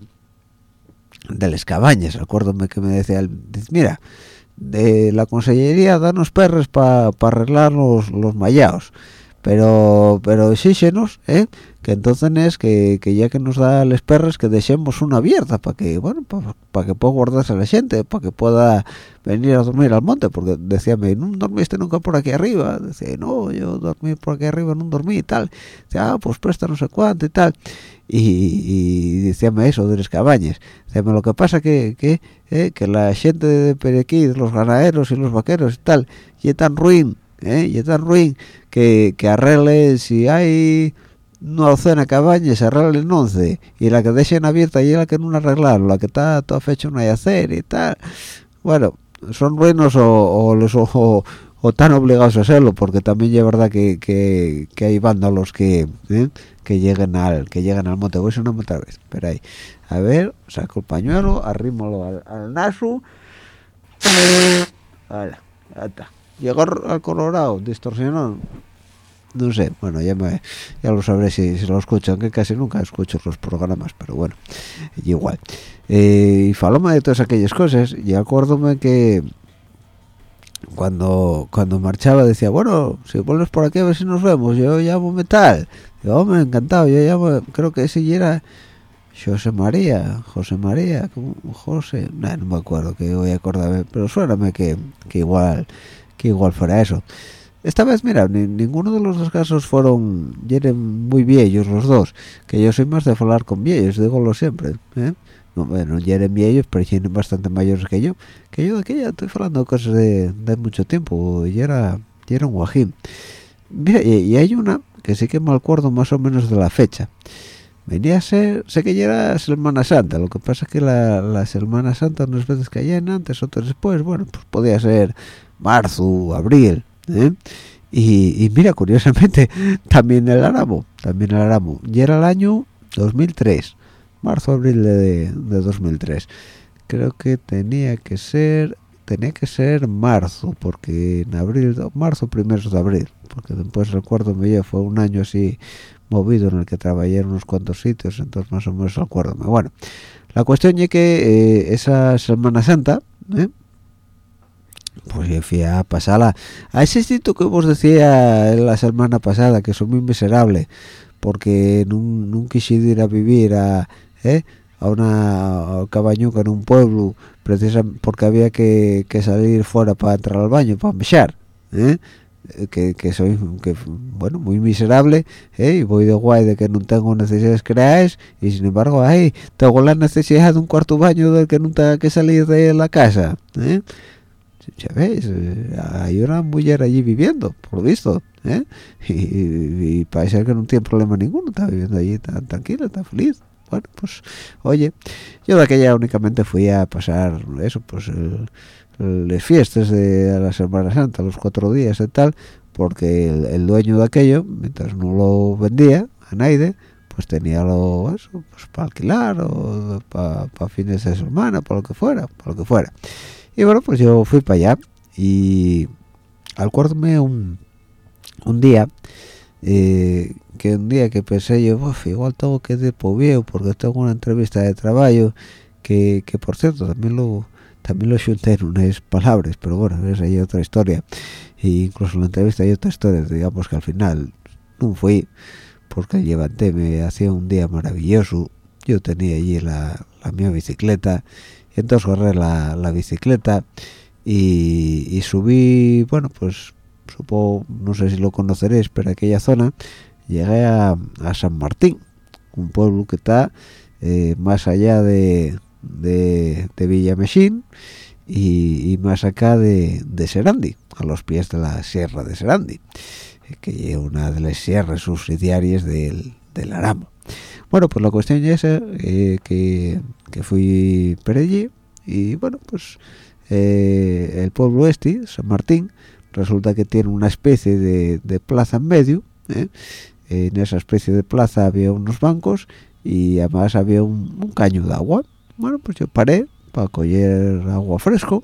de las cabañas, acuérdame que me decía, mira, de la consellería danos perres para arreglar los, los mallaos, pero pero exígenos, ¿eh? que entonces es que, que, ya que nos da les perres que dejemos una abierta para que bueno para que pueda guardarse la gente para que pueda venir a dormir al monte porque decía no dormiste nunca por aquí arriba decía no yo dormí por aquí arriba no dormí y tal. Decía ah pues presta no sé cuánto y tal y, y decíame eso de las cabañas decíame lo que pasa que que, eh, que la gente de Perequí los ganaderos y los vaqueros y tal y es tan ruin eh, y es tan ruin que, que arregle si hay una docena de cabañas arreglen 11 y la que dejen abierta y la que no arreglaron la que está toda fecha no hay hacer y tal bueno son buenos o, o los o, o tan obligados a hacerlo porque también es verdad que, que, que hay vándalos que ¿eh? Que lleguen al que lleguen al monte voy a una otra vez pero ahí. A ver saco el pañuelo arrímolo al, al naso. Hala, llegó al colorado distorsionado. No sé bueno ya me ya lo sabré si, si lo escucho aunque casi nunca escucho los programas pero bueno igual. Eh, y faloma de todas aquellas cosas y acuérdome que cuando cuando marchaba decía bueno si vuelves por aquí a ver si nos vemos yo llamo metal digo hombre encantado yo llamo creo que ese era José María José María ¿cómo? José no me acuerdo que voy a acordarme pero suéname que, que igual que igual fuera eso esta vez mira ni, ninguno de los dos casos fueron eran muy viejos los dos que yo soy más de hablar con viejos digo lo siempre ¿eh? No, bueno, ya eran viejos, pero eran bastante mayores que yo. Que yo de aquella estoy hablando de cosas de, de mucho tiempo, y era, era un guajín. Mira, y, hay una que sí que me acuerdo más o menos de la fecha. Venía a ser, sé que ya era Semana Santa, lo que pasa es que la, la Semana Santa unas veces caían antes, otras después, bueno, pues podía ser marzo, abril, ¿eh? Y, y, mira, curiosamente, *laughs* también el Aramo, también el Aramo, y era el año 2003 marzo abril de, de 2003 creo que tenía que ser tenía que ser marzo porque en abril marzo primeros de abril porque después recuerdo me fue un año así movido en el que trabajé en unos cuantos sitios entonces más o menos acuerdo bueno la cuestión es que eh, esa Semana Santa ¿eh? pues yo fui a pasarla a ese sitio que vos decía la semana pasada que soy muy miserable porque nunca quise ir a vivir a ¿eh? a una cabañuca en un pueblo precisamente porque había que, salir fuera para entrar al baño para mechar ¿eh? que, que, soy bueno muy miserable ¿eh? y voy de guay de que no tengo necesidades creadas y sin embargo ahí tengo la necesidad de un cuarto baño del que no tenga que salir de la casa ¿eh? ya ves hay una mujer allí viviendo por visto ¿eh? *laughs* y, y, parece que no tiene problema ninguno está viviendo allí tan tranquila está feliz bueno pues oye yo de aquella únicamente fui a pasar eso pues las fiestas de la Semana Santa los cuatro días y tal porque el, dueño de aquello mientras no lo vendía a nadie pues tenía lo eso pues para alquilar o para pa fines de semana para lo que fuera para lo que fuera. Y bueno pues yo fui para allá y acuérdome un un día eh, que un día que pensé yo igual tengo que ir de viejo porque tengo una entrevista de trabajo que, que por cierto también lo también lo junté en unas palabras pero bueno esa es otra historia e incluso en la entrevista hay otra historia digamos que al final no fui porque levanté me hacía un día maravilloso yo tenía allí la, la mi bicicleta entonces corré la, la bicicleta y, y subí bueno pues supongo, no sé si lo conoceréis, pero aquella zona, llegué a, San Martín, un pueblo que está eh, más allá de, de, de y, más acá de, de, Serandi, a los pies de la sierra de Serandi, eh, que es una de las sierras subsidiarias del, Aramo. Bueno, pues la cuestión es eh, que, fui por allí y bueno, pues el pueblo este, San Martín, resulta que tiene una especie de, plaza en medio. En esa especie de plaza había unos bancos y además había un, caño de agua bueno pues yo paré para coger agua fresco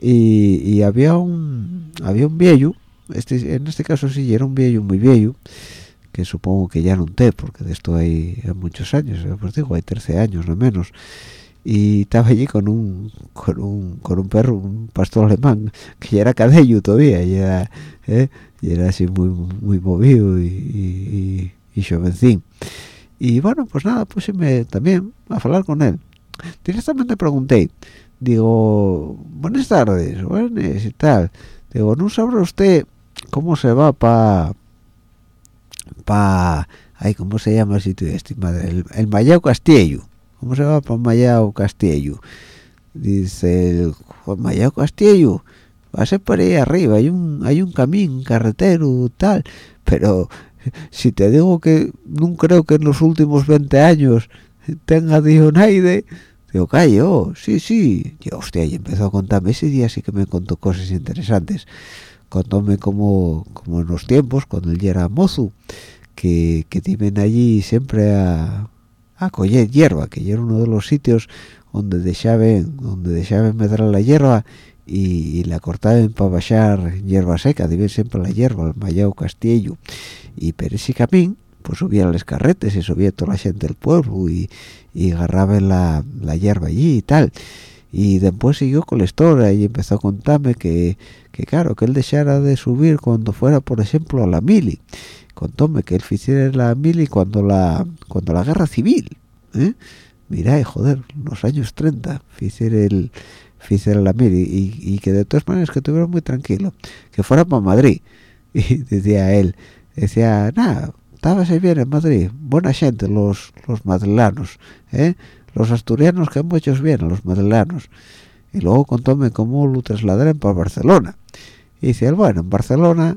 y, y, había un había un viejo este en este caso sí era un viejo muy viejo que supongo que ya no té porque de esto hay, muchos años pues digo hay 13 años no menos y estaba allí con un con un con un perro un pastor alemán que ya era cadello todavía y era ¿eh? Y era así muy muy movido y, y, y jovencín y bueno pues nada pues me también a hablar con él. Directamente pregunté digo buenas tardes buenas y tal digo no sabrá usted cómo se va para pa ay cómo se llama el sitio este madre el, el Mayao Castillo ¿Cómo se va para Mayao Castillo? Dice el Mayao Castillo, ser por ahí arriba, hay un hay un camino, carretero, tal, pero si te digo que no creo que en los últimos 20 años tenga Dionaide digo callo sí sí y hostia y empezó a contarme ese día sí que me contó cosas interesantes contóme como como en los tiempos cuando él ya era mozo que, que tienen allí siempre a, a coger hierba que ya era uno de los sitios donde dejaban donde dejaban medrar la hierba y, y la cortaban para bajar hierba seca deben siempre la hierba el mallao castillo y por ese camino pues subían los carretes y subía toda la gente del pueblo y, y agarraban la, la hierba allí y tal. Y después siguió con la historia y empezó a contarme que, que claro que él dejara de subir cuando fuera por ejemplo a la mili. Contóme que él hiciera la mili cuando la cuando la guerra civil ¿eh? mirá joder los años 30 hiciera el hiciera la mili y, y, que de todas maneras que estuviera muy tranquilo que fuera para Madrid. *laughs* Y decía él decía nada estabas bien en Madrid buena gente los los ¿eh? los asturianos que han hecho bien los madrilanos y luego contóme cómo lo trasladaron para Barcelona. Y dice él bueno en Barcelona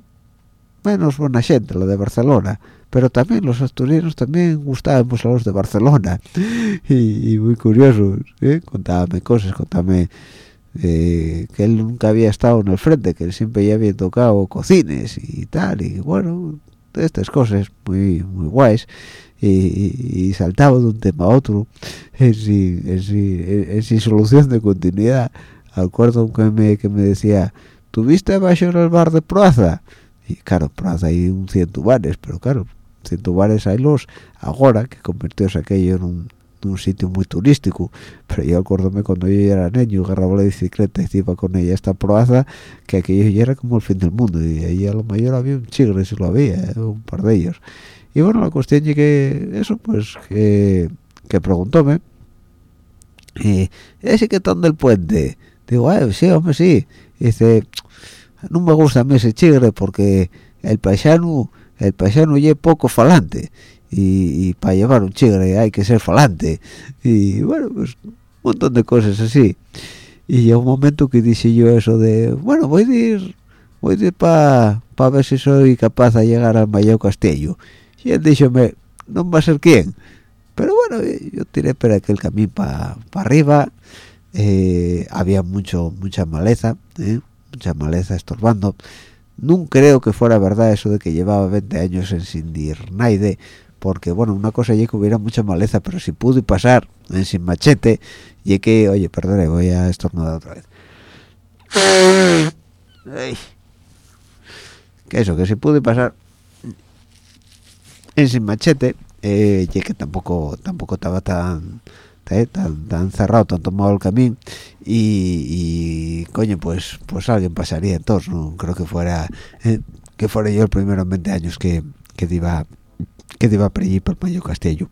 menos buena gente lo de Barcelona pero también los asturianos también gustaban pues, a los de Barcelona *laughs* y, y muy curioso ¿eh? contábame cosas contábame eh, que él nunca había estado en el frente que él siempre ya había tocado cocines y tal y bueno estas cosas muy muy guays y, y, y saltaba de un tema a otro en sin, en sin, en sin solución de continuidad acuerdo que me, que me decía ¿tuviste abajo en el bar de Proaza? Y claro, Proaza hay un ciento bares pero claro, ciento bares hay los ahora que convirtióse aquello en un, en un sitio muy turístico. Pero yo acuérdome cuando yo era niño agarraba la bicicleta y iba con ella esta proaza que aquello ya era como el fin del mundo y ahí a lo mayor había un chigre si lo había ¿eh? un par de ellos. Y bueno la cuestión es que eso pues que, que preguntóme eh, ese que tan del puente digo ah, sí hombre sí y dice no me gusta a mí ese chigre porque el paisano el paisano es poco falante. Y, y para llevar un chigre hay que ser falante. Y bueno pues un montón de cosas así. Y llegó un momento que dije yo eso de bueno voy a ir voy a ir para pa ver si soy capaz de llegar al Mayo Castillo y él díjome no va a ser quién pero bueno yo tiré por aquel camino para pa arriba. Eh, había mucho mucha maleza ¿eh? Mucha maleza estorbando. No creo que fuera verdad eso de que llevaba 20 años en Sindir Naide porque bueno una cosa ya que hubiera mucha maleza pero si pude pasar en sin machete y que oye perdone voy a estornudar otra vez. Que eso que si pude pasar en sin machete eh, y que tampoco tampoco estaba tan eh, tan, cerrado tan tomado el camino y, coño pues pues alguien pasaría entonces no creo que fuera eh, que fuera yo el primero en 20 años que, que iba que iba por allí por Mayo Castillo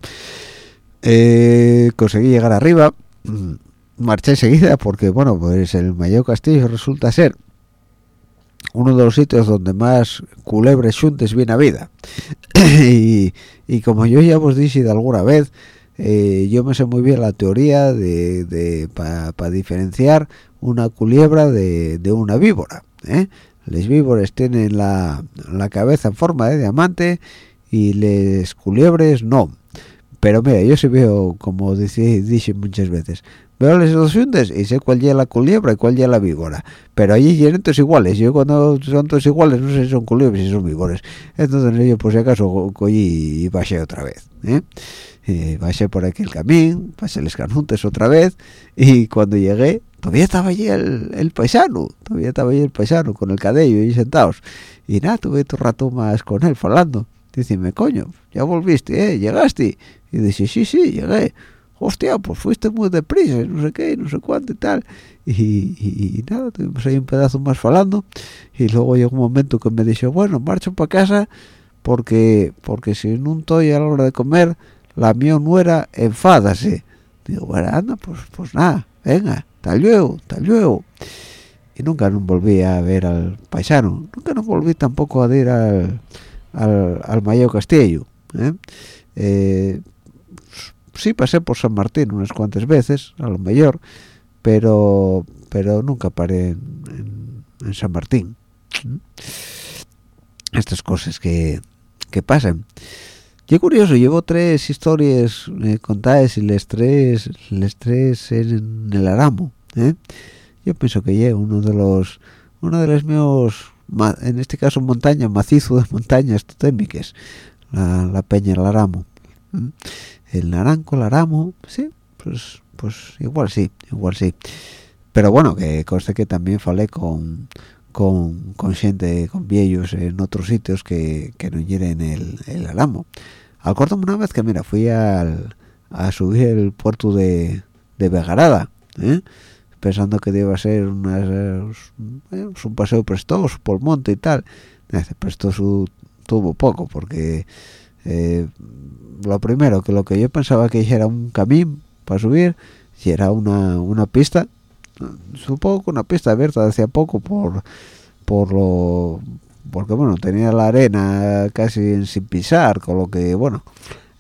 eh, conseguí llegar arriba mm, marché enseguida porque bueno pues el Mayo Castillo resulta ser uno de los sitios donde más culebres juntes viene a vida. *coughs* Y, y, como yo ya os dije de alguna vez eh, yo me sé muy bien la teoría de, de para pa diferenciar una culebra de, una víbora ¿eh? les víboras tienen la, la cabeza en forma de diamante y les culebres no pero mira yo sí veo como dice muchas veces veo los dos juntes y sé cuál es la culebra y cuál es la víbora pero allí tienen todos iguales yo cuando son todos iguales no sé si son culebres si son víboras entonces yo por si acaso cogí y bajé otra vez ¿eh? Eh, bajé por aquel camino pasé los canuntes otra vez y cuando llegué todavía estaba allí el, el, paisano todavía estaba allí el paisano con el cadello ahí sentados y nada tuve todo rato más con él hablando Dicime, coño, ya volviste, ¿eh? Llegaste. Y dice, sí, sí, llegué. Hostia, pues fuiste muy deprisa, no sé qué, no sé cuánto y tal. Y, y, y nada, tuvimos ahí un pedazo más falando. Y luego llegó un momento que me dijo, bueno, marcho para casa porque porque si no estoy a la hora de comer, la mía nuera enfádase. Digo, bueno, pues, pues nada, venga, hasta luego, hasta luego. Y nunca nos volví a ver al paisano, nunca nos volví tampoco a ir al al, al Mayo Castillo ¿eh? Eh, sí pasé por San Martín unas cuantas veces a lo mayor pero pero nunca paré en, San Martín ¿eh? estas cosas que que pasen. Qué curioso, llevo tres historias eh, contadas y les tres, les tres en el Aramo. ¿eh? Yo pienso que llevo uno de los, uno de los míos, en este caso montaña, macizo de montañas totémicas, la, la peña el Aramo. El naranco, el Aramo, sí, pues, pues igual sí, igual sí. Pero bueno, que conste que también falé con con, con gente, con viejos en otros sitios que, que no lleguen el, el alamo. Acuérdame una vez que, mira, fui al, a subir el puerto de, de Vegarada, ¿eh? pensando que iba a ser unas, eh, un paseo prestoso por el monte y tal. Prestoso tuvo poco, porque eh, lo primero, que lo que yo pensaba que era un camino para subir, y era una, una pista supongo que una pista abierta hace poco por por lo porque bueno tenía la arena casi sin pisar con lo que bueno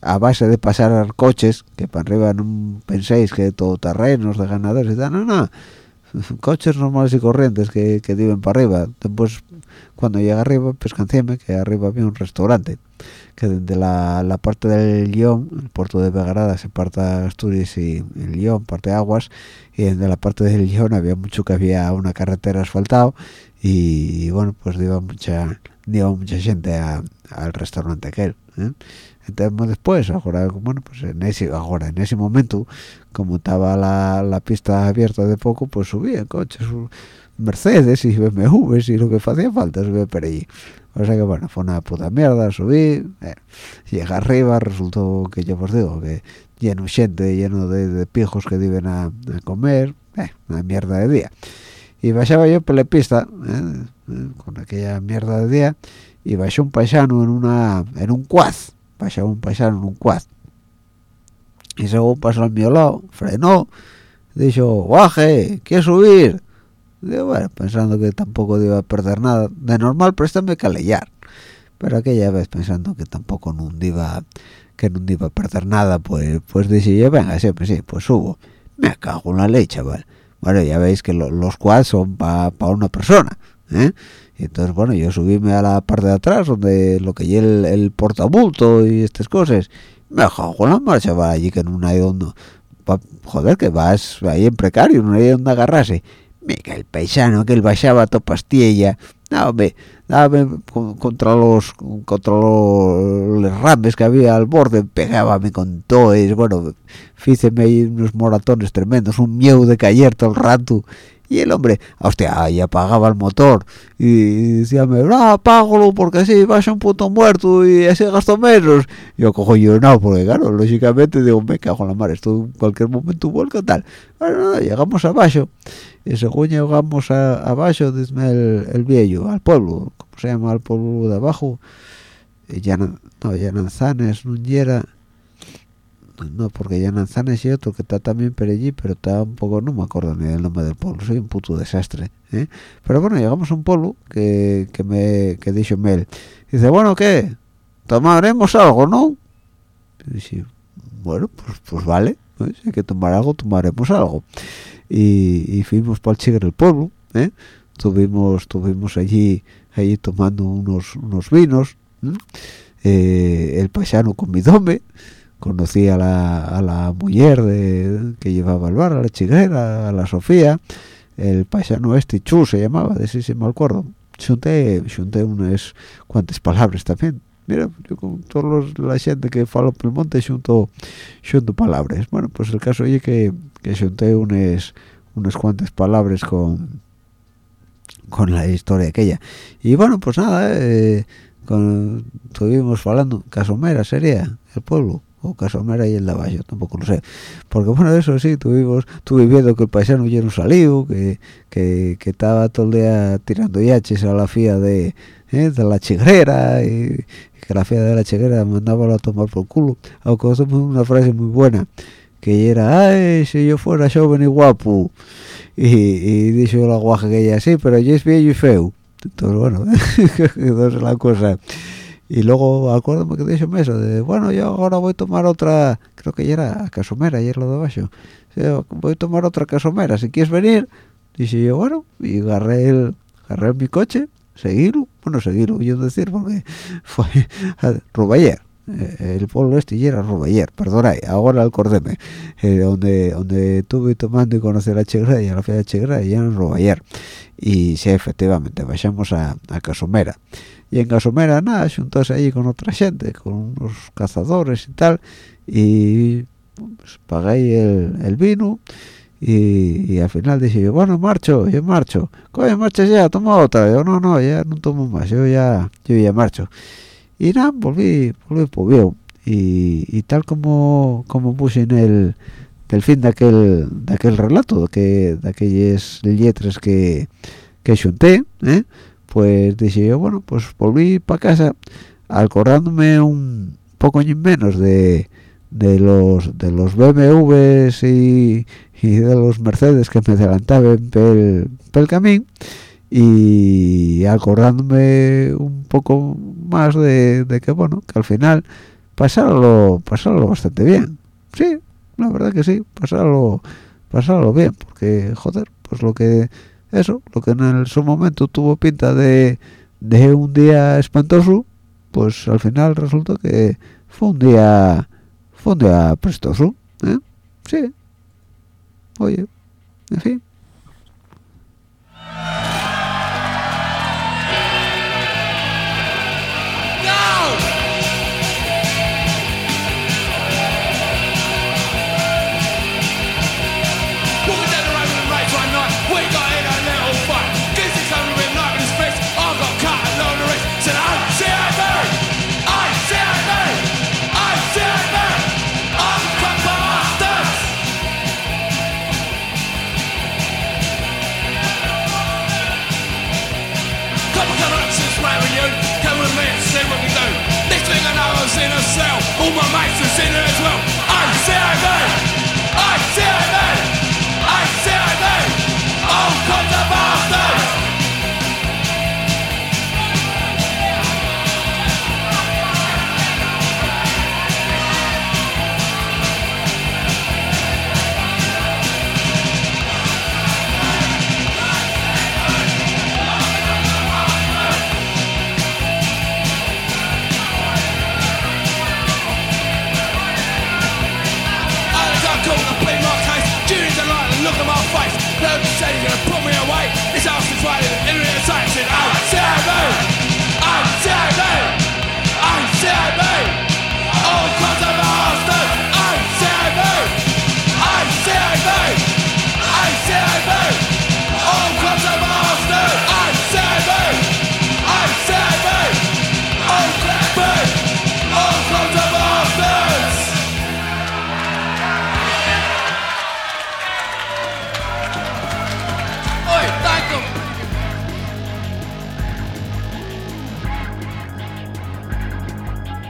a base de pasar coches que para arriba no penséis que todo terrenos de ganadores y tal no no. *laughs* Coches normales y corrientes que, que viven para arriba. Después cuando llega arriba pues que arriba había un restaurante que desde la, parte del Lyon, el puerto de Vegarada, se parta Asturias y el Lyon, parte Aguas, y desde la parte del Lyon había mucho que había una carretera asfaltado y, bueno, pues iba mucha iba mucha gente al restaurante aquel. ¿eh? Entonces después, ahora, bueno, pues en ese, ahora, en ese momento, como estaba la, la pista abierta de poco, pues subía coches, Mercedes y BMWs y lo que hacía falta subir por allí. O sea que bueno, fue una puta mierda, subí, eh, llega arriba, resultó que yo os digo que lleno gente, lleno de, pijos que viven a, comer, eh, una mierda de día. Y bajaba yo por la pista, eh, eh, con aquella mierda de día, y bajó un paisano en una en un cuaz, bajó un paisano en un cuaz. Y según pasó al mío lado, frenó, dijo, guaje, ¿quieres subir? Bueno, pensando que tampoco iba a perder nada. De normal, préstame calellar. Pero aquella vez pensando que tampoco no iba, que no iba a perder nada, pues pues dije yo, venga, pues sí, pues subo. Me cago en la ley, chaval. Bueno, ya veis que los cuadros son para una persona, ¿eh? Y entonces, bueno, yo subíme a la parte de atrás, donde lo que lleva el, el portabulto y estas cosas. Me cago en la marcha, va allí que no hay donde... Joder, que vas ahí en precario, no hay donde agarrarse Mira, el paisano que él bajaba toda pastilla, dame, dame contra los contra los, rames que había al borde, pegábame con y bueno, fíceme unos moratones tremendos, un miedo de caer todo el rato, y el hombre, hostia, y apagaba el motor y decía, no, apágalo porque así vas a un punto muerto y así gasto menos. Yo cojo yo, no, porque claro, lógicamente digo, me cago en la mar, esto en cualquier momento vuelca tal. Bueno, llegamos abajo y según llegamos a, abajo, desde el, viejo, al pueblo, ¿cómo se llama el pueblo de abajo? Ya no, ya Nanzanes, no era no porque ya Nanzanes y otro que está también por allí pero está un poco no me acuerdo ni del nombre del pueblo soy un puto desastre ¿eh? pero bueno llegamos a un pueblo que, que me que dicho Mel dice bueno qué tomaremos algo no y dice, bueno pues pues vale si hay que tomar algo tomaremos algo y, y fuimos para el chigre del pueblo ¿eh? tuvimos tuvimos allí allí tomando unos unos vinos eh, el paisano convidóme conocí a la, a la mujer de, que llevaba el bar, a la chigrera, a la Sofía, el paisano este, Chu se llamaba, de si me acuerdo. Xunté, xunté unas cuantas palabras también. Mira, yo con toda la gente que falo por el monte palabras. Bueno, pues el caso oye que, que unas, unas cuantas palabras con con la historia aquella. Y bueno, pues nada, eh, con, estuvimos hablando, Casomera sería el pueblo o Casomera y el de abajo, tampoco lo sé. Porque bueno, eso sí, tuvimos, estuve viendo que el paisano ya no salió, que, que, estaba todo el día tirando yaches a la fía de, eh, de la chigrera y, que la fía de la chigrera mandaba a tomar por culo. Aunque eso fue una frase muy buena, que era, ay, si yo fuera joven y guapo. Y, y la guaja que ella, sí, pero yo es viejo y feo. Entonces, bueno, *laughs* es la cosa y luego acuérdame que dije eso de bueno yo ahora voy a tomar otra creo que ya era casomera ayer lo de abajo voy a tomar otra casomera si quieres venir dice yo bueno y agarré el agarré mi coche seguirlo bueno seguirlo yo decir porque *laughs* fue Rubayer eh, el pueblo este y era Rubayer perdona ahora acordéme eh, donde donde estuve tomando y conocer a Chegra y a la fiesta de Chegra y era en Rubayer y sí efectivamente vayamos a, a Casomera y en Casomera nada juntóse ahí con otra gente con unos cazadores y tal y pues, pagué el, el vino y, y, al final dije yo, bueno, marcho, yo marcho. Coño, marcha ya, toma otra. Yo, no, no, ya no tomo más, yo ya, yo ya marcho. Y nada, volví, volví pues Y, y tal como, como puse en el, del fin de aquel, de aquel relato, de, que, de aquellas letras que, que junté, ¿eh? Pues dije yo, bueno, pues volví para casa, acordándome un poco menos de, de los de los BMWs y, y de los Mercedes que me adelantaban pel, pel camino y acordándome un poco más de, de, que bueno que al final pasarlo pasarlo bastante bien. Sí la verdad que sí pasarlo pasarlo bien porque joder pues lo que eso lo que en su momento tuvo pinta de, de un día espantoso pues al final resulta que fue un día fue un día prestoso ¿eh? sí oye, en fin.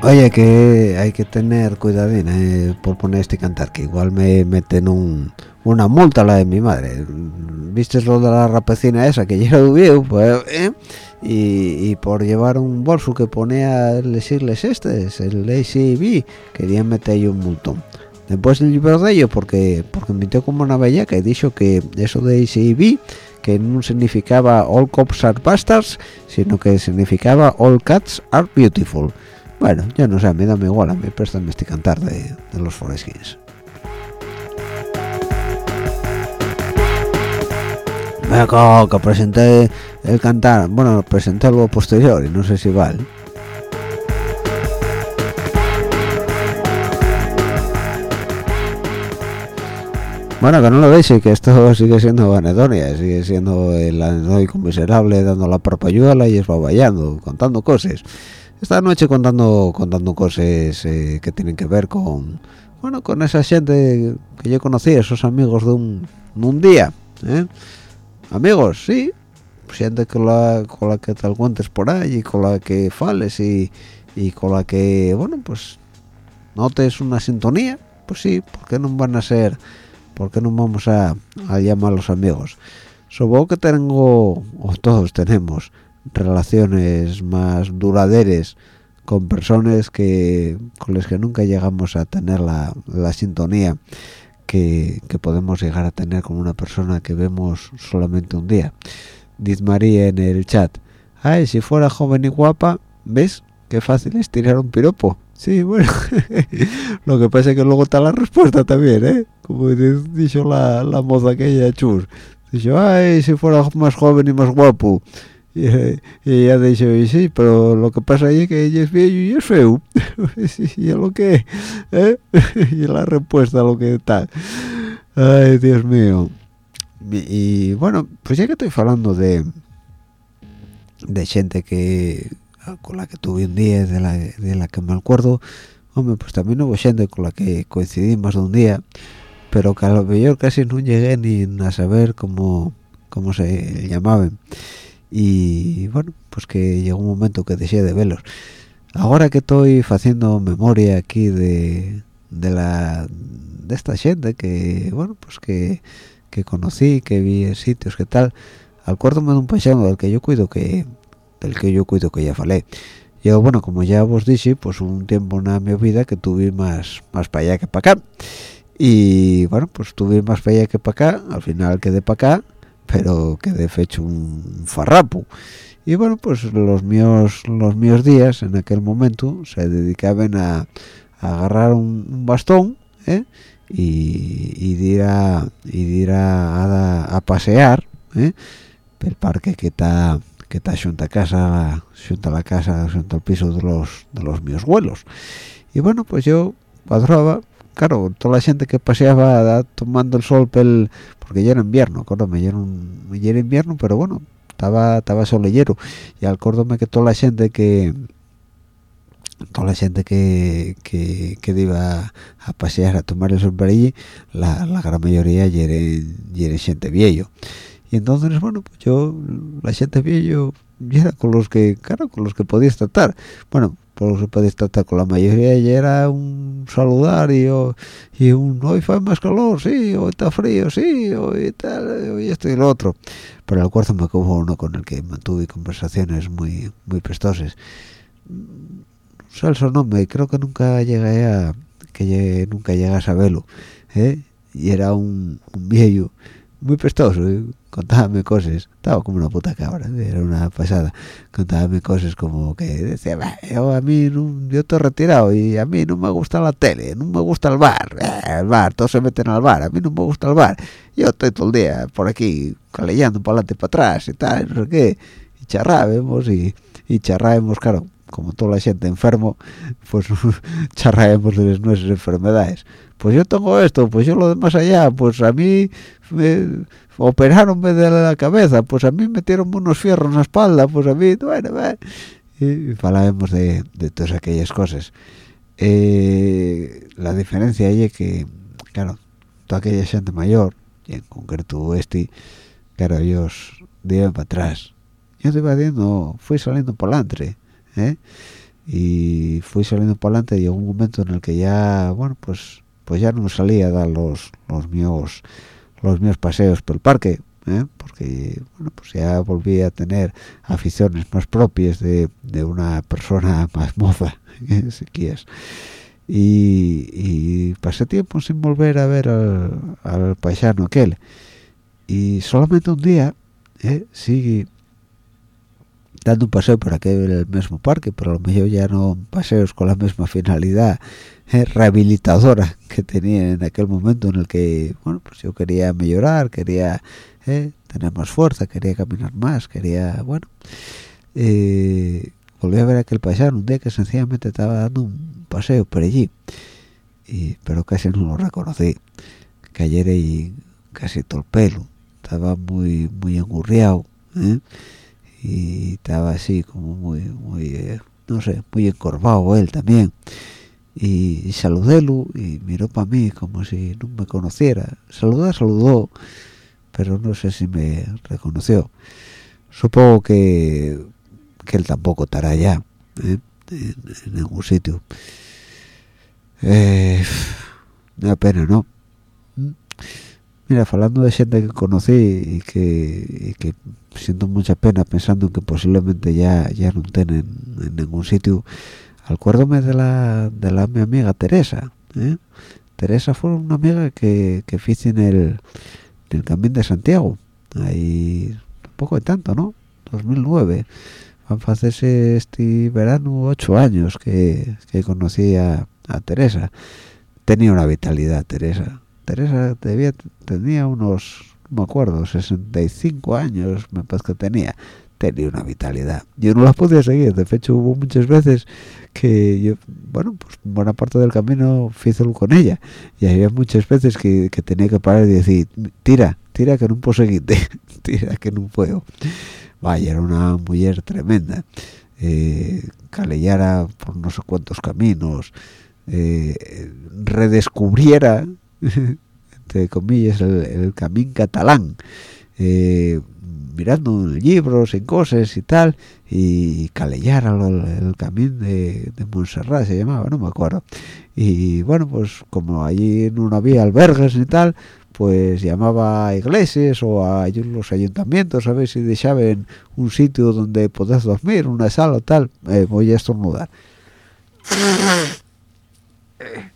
Oye, que hay que tener cuidadín eh, por poner este cantar, que igual me meten un, una multa la de mi madre. ¿Viste lo de la rapacina esa que *laughs* lo viejo? Pues, eh? y, y por llevar un bolso que ponía decirles este, el ACB, querían meter ahí un multón. Después el libro de ello, porque porque mintió como una bellaca y dijo que eso de ACB que no significaba all cops are bastards, sino que significaba all cats are beautiful. Bueno, yo no sé, a mí dame igual, a mí préstame este cantar de, de los Foreskins. Me cago que presenté el cantar, bueno, presenté algo posterior y no sé si vale. Bueno, que no lo veis y que esto sigue siendo anedonia, sigue siendo el anedónico miserable dando la propayuela y esbaballando, contando cosas. Esta noche contando contando cosas eh, que tienen que ver con bueno con esa gente que yo conocí, esos amigos de un, de un día. ¿eh? Amigos, sí, gente con la, con la que te encuentres por ahí y con la que fales y, y con la que, bueno, pues notes una sintonía, pues sí, ¿por qué no van a ser ¿por qué no vamos a, a llamar a los amigos? Supongo que tengo, o todos tenemos, relaciones más duraderas con personas que con las que nunca llegamos a tener la, la sintonía que, que, podemos llegar a tener con una persona que vemos solamente un día. Diz María en el chat, ay si fuera joven y guapa ves qué fácil es tirar un piropo sí bueno *laughs* lo que pasa es que luego está la respuesta también eh como dicho la, la moza aquella chus. Dijo ay si fuera más joven y más guapo *laughs* y, y ella y sí pero lo que pasa es que ella es viejo y es feo *laughs* y es lo que ¿eh? *laughs* y la respuesta lo que está. Ay dios mío. Y, bueno pues ya que estoy hablando de de gente que con la que tuve un día de la, de la que me acuerdo hombre pues también hubo gente con la que coincidí más de un día pero que a lo mejor casi no llegué ni a saber cómo cómo se llamaban y bueno pues que llegó un momento que dejé de verlos. Ahora que estoy haciendo memoria aquí de, de la de esta gente que bueno pues que, que conocí que vi en sitios que tal acuérdome de un paisano del que yo cuido que del que yo cuido que ya falé. Yo bueno como ya vos dije pues un tiempo en mi vida que tuve más más para allá que para acá. Y bueno pues tuve más para allá que para acá al final quedé para acá pero quedé fecho un farrapo y bueno pues los míos los míos días en aquel momento se dedicaban a, agarrar un, bastón ¿eh? y, ir a, ir a, a, pasear ¿eh? el parque que está que está junto a casa junto a la casa junto al piso de los de los míos vuelos y bueno pues yo cuadraba claro toda la gente que paseaba tomando el sol pel, porque ya era invierno acuérdame ya era, un, ya invierno pero bueno estaba estaba solellero y acuérdame que toda la gente que toda la gente que, que, que iba a pasear a tomar el sol por allí la, la gran mayoría ya era gente viejo y entonces bueno pues yo la gente viejo ya era con los que claro con los que podías tratar bueno que podías tratar con la mayoría ya era un saludar y, o- y un hoy fue más calor sí hoy está frío sí hoy tal hoy esto y lo otro pero al cuarto me hubo uno con el que mantuve conversaciones muy muy prestosas no sé el su nombre creo que nunca llegué a que llegué- nunca llegué a saberlo ¿eh? y era un, un viejo muy prestoso ¿eh? Contábame cosas estaba como una puta cabra era una pasada. Contábame cosas como que decía "Bah, yo a mí no- yo estoy retirado y a mí no me gusta la tele no me gusta el bar Eh, el bar todos se meten al bar a mí no me gusta el bar. Yo estoy todo el día por aquí calellando para adelante para atrás y tal no sé qué y charrábamos y, y charrábamos claro como toda la gente enfermo pues *laughs* charrábamos de nuestras enfermedades pues yo tengo esto pues yo lo de más allá pues a mí me operaronme de la cabeza pues a mí metieron unos fierros en la espalda pues a mí bueno va. y, de, todas aquellas cosas Eh, la diferencia es que claro toda aquella gente mayor y en concreto este claro ellos iban para atrás yo te iba diciendo fui saliendo por delante ¿eh? y fui saliendo por delante y llegó un momento en el que ya bueno pues pues ya no salía a dar los los míos los míos paseos por el parque ¿eh? porque bueno pues ya volví a tener aficiones más propias de, de una persona *laughs* más moza ¿eh? si quieres y, y pasé tiempo sin volver a ver al, al paisano aquel y solamente un día ¿eh? sí dando un paseo por aquel mismo parque pero a lo mejor ya no paseos con la misma finalidad eh, rehabilitadora que tenía en aquel momento en el que bueno pues yo quería mejorar quería eh, tener más fuerza quería caminar más quería bueno eh, volví a ver aquel paisano un día que sencillamente estaba dando un paseo por allí y pero casi no lo reconocí que ayer y casi todo el pelo estaba muy muy engurriado ¿eh? Y estaba así como muy muy eh, no sé muy encorvado él también y, y saludélo y miró para mí como si no me conociera saludó saludó pero no sé si me reconoció supongo que que él tampoco estará allá ¿eh? en, en ningún sitio eh, una pena no. Mira hablando de gente que conocí y que, y que siento mucha pena pensando que posiblemente ya ya no tienen en ningún sitio acuérdome de la de la mi amiga Teresa ¿eh? Teresa fue una amiga que que hice en el en el Camino de Santiago ahí poco de tanto no 2009 van a hacerse este verano ocho años que, que conocí a, a Teresa. Tenía una vitalidad Teresa Teresa tenía unos no me acuerdo 65 años me parece que tenía. Tenía una vitalidad. Yo no la podía seguir. De hecho hubo muchas veces que yo bueno pues buena parte del camino hice con ella. Y había muchas veces que, que tenía que parar y decir tira tira que no puedo seguirte *laughs* tira que no puedo vaya era una mujer tremenda. Eh, calellara por no sé cuántos caminos eh, redescubriera *laughs* entre comillas el, el camino catalán. Eh, mirando libros en cosas y tal y calellara el, el camino de, de Montserrat se llamaba no me acuerdo. Y bueno pues como allí no había albergues ni tal pues llamaba a iglesias o a los ayuntamientos a ver si dejaban un sitio donde podés dormir una sala o tal. Eh, voy a estornudar *laughs*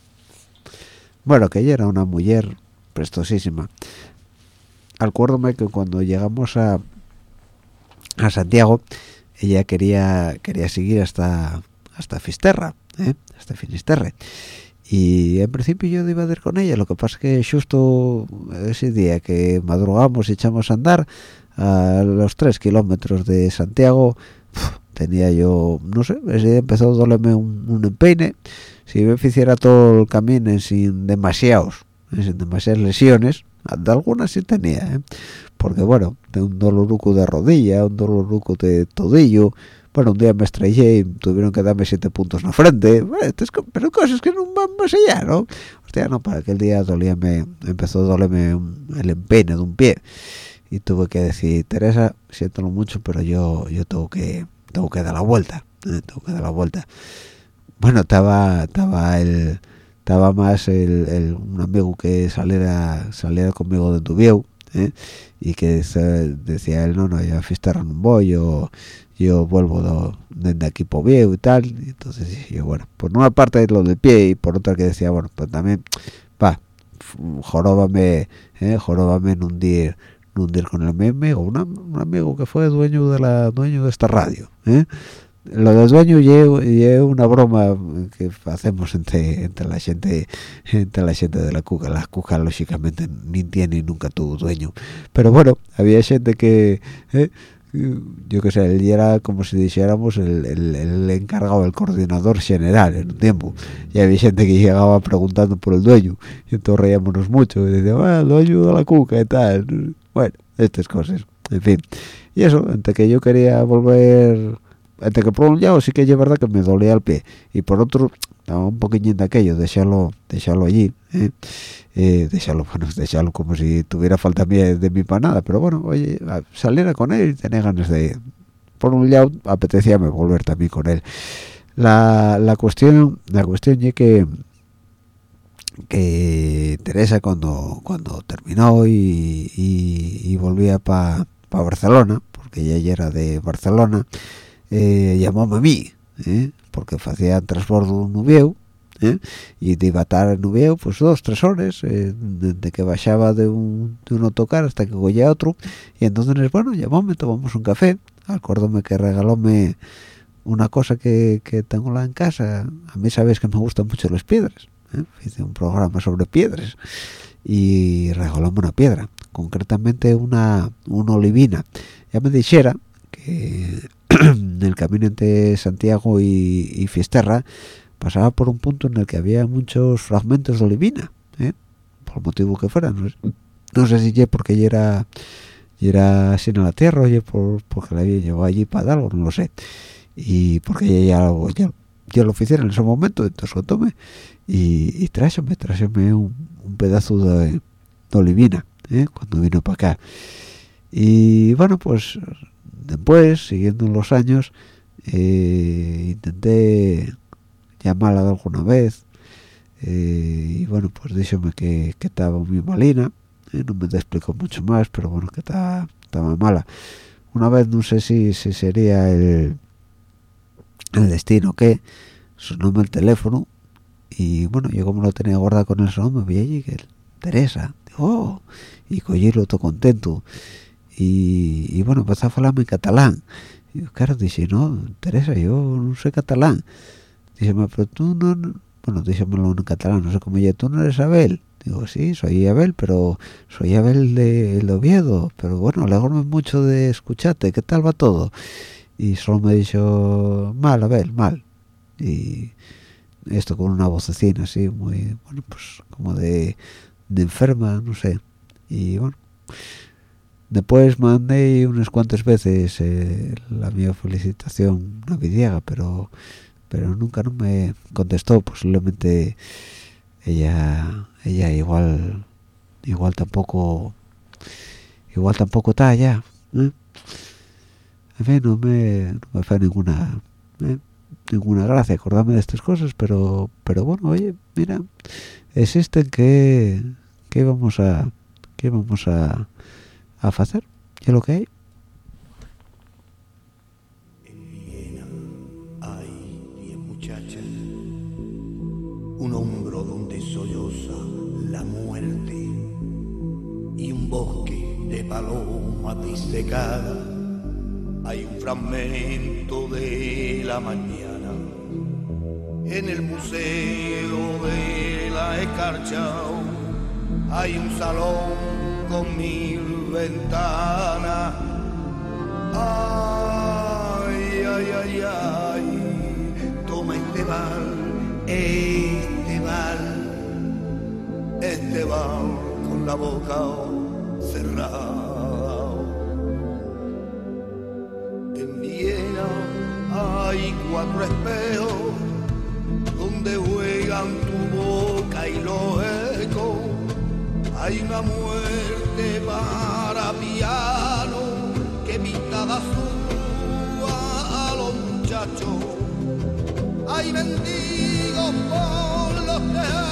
bueno que ella era una mujer prestosísima. Acuérdome que cuando llegamos a a Santiago ella quería quería seguir hasta hasta Fisterra ¿eh? hasta Finisterre. Y en principio yo iba a ir con ella. Lo que pasa que justo ese día que madrugamos y echamos a andar a los tres kilómetros de Santiago tenía yo no sé ese día empezó a dolerme un, un empeine si me hiciera todo el camino sin demasiados sin demasiadas lesiones de algunas sí tenía ¿eh? porque bueno tengo un doloruco de rodilla un doloruco de todillo bueno un día me estrellé y tuvieron que darme siete puntos en la frente bueno, pero cosas que no van más allá no hostia no para aquel día dolía me empezó a dolerme el empeine de un pie y tuve que decir Teresa siéntalo mucho pero yo yo tengo que tengo que dar la vuelta ¿eh? tengo que dar la vuelta bueno estaba estaba el estaba más el, el, un amigo que saliera saliera conmigo de Tubieu ¿eh? y que se, decía él no no ya fiesta no voy yo yo vuelvo desde aquí por viejo y tal entonces yo bueno por una parte lo del pie y por otra que decía bueno pues también va joróbame eh, joróbame en un día un día con el amigo un, un amigo que fue dueño de la dueño de esta radio ¿eh? Lo del dueño es una broma que hacemos entre entre la gente entre la gente de la cuca. Las cucas lógicamente ni tiene nunca tu dueño. Pero bueno había gente que eh, yo que sé él era como si dijéramos el, el, el, encargado el coordinador general en un tiempo. Y había gente que llegaba preguntando por el dueño. Y entonces reíamos mucho. Y decía ah, el dueño de la cuca y tal bueno estas cosas. En fin. Y eso entre que yo quería volver entre que por un lado sí que es verdad que me dolía el pie. Y por otro un poquillín de aquello dejarlo dejarlo allí ¿eh? Eh, dejarlo *laughs* bueno dejarlo como si tuviera falta mía de mi para nada. Pero bueno oye saliera con él y tenía ganas de por un lado apetecía me volver también con él. La, la cuestión la cuestión es que que Teresa cuando cuando terminó y, y, y volvía para pa Barcelona porque ella ya era de Barcelona eh, llamóme a mí ¿eh? porque hacía transbordo nubieu ¿eh? y de iba a estar en nubieu pues dos, tres horas eh, de, que bajaba de un, de un autocar hasta que cogía otro y entonces bueno llamóme, tomamos un café acuérdome que regalóme una cosa que, que tengo la en casa a mí sabéis que me gustan mucho las piedras ¿eh? hice un programa sobre piedras y regalóme una piedra concretamente una, una olivina ya me dijera que *clears throat* el camino entre Santiago y, y, Fisterra pasaba por un punto en el que había muchos fragmentos de olivina ¿eh? por motivo que fuera no, sé si porque ella era y era así en la tierra oye por, porque la había llevado allí para algo no lo sé y porque ella ya, ya, ya lo hiciera en ese momento entonces lo tomé y, y trájome, trájome un, un pedazo de, de olivina ¿eh? cuando vino para acá y bueno pues después, siguiendo los años, eh, intenté llamarla alguna vez eh, y bueno, pues díxome que, estaba muy malina, eh, no me explicó mucho más, pero bueno, que estaba, mala. Una vez no sé si, sería el, el destino que sonóme el teléfono y bueno, yo como lo tenía guardado con el me vi allí que Teresa, oh, y cogí todo contento y, bueno empezó a hablarme en catalán. Y yo, claro dije no Teresa yo no sé catalán dice pero tú no no-". bueno dísemelo en catalán no sé cómo ya tú no eres Abel digo sí soy Abel pero soy Abel de, de Oviedo pero bueno alegro mucho de escucharte qué tal va todo y solo me dijo mal Abel mal y esto con una vocecina así muy bueno pues como de, de enferma no sé. Y bueno después mandé unas cuantas veces eh, la mi felicitación navidiega pero pero nunca no me contestó posiblemente ella ella igual igual tampoco igual tampoco está ya ¿eh? en fin no me no me fue ninguna ¿eh? ninguna gracia acordarme de estas cosas pero pero bueno oye mira existen que que vamos a que vamos a a lo que hay Hay diez muchachas, un hombro donde solloza la muerte y un bosque de palomas disecadas. Hay un fragmento de la mañana en el museo de la escarcha. Hay un salón con mil ventanas. Ay, ay, ay, ay, toma este bal, este bal, este bal con la boca cerrada. En Viena hay cuatro espejos donde juegan tu boca y los. Hay una muerte para piano que pinta de a los muchachos. Hay mendigos por los tejados.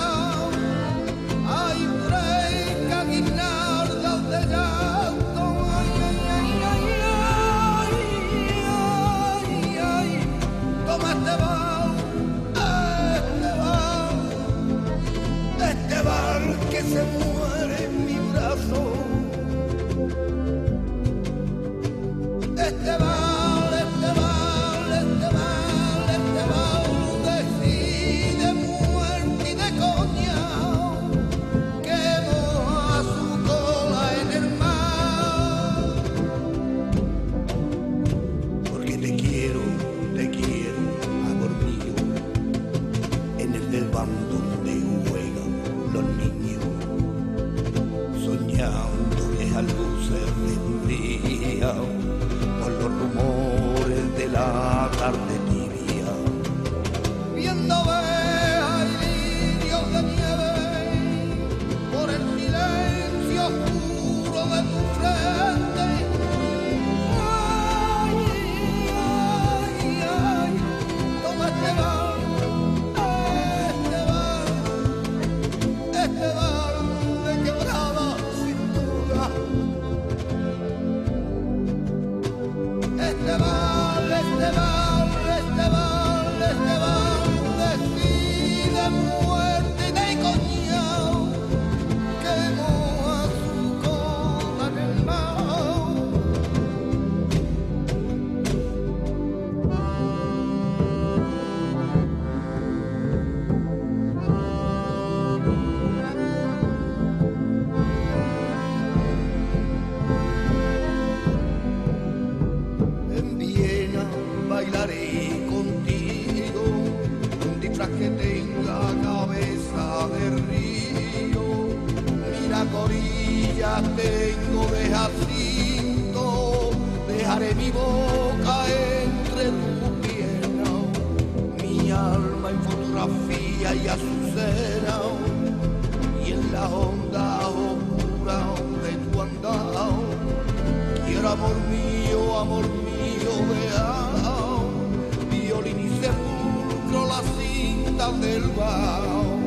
Cintas del vaho.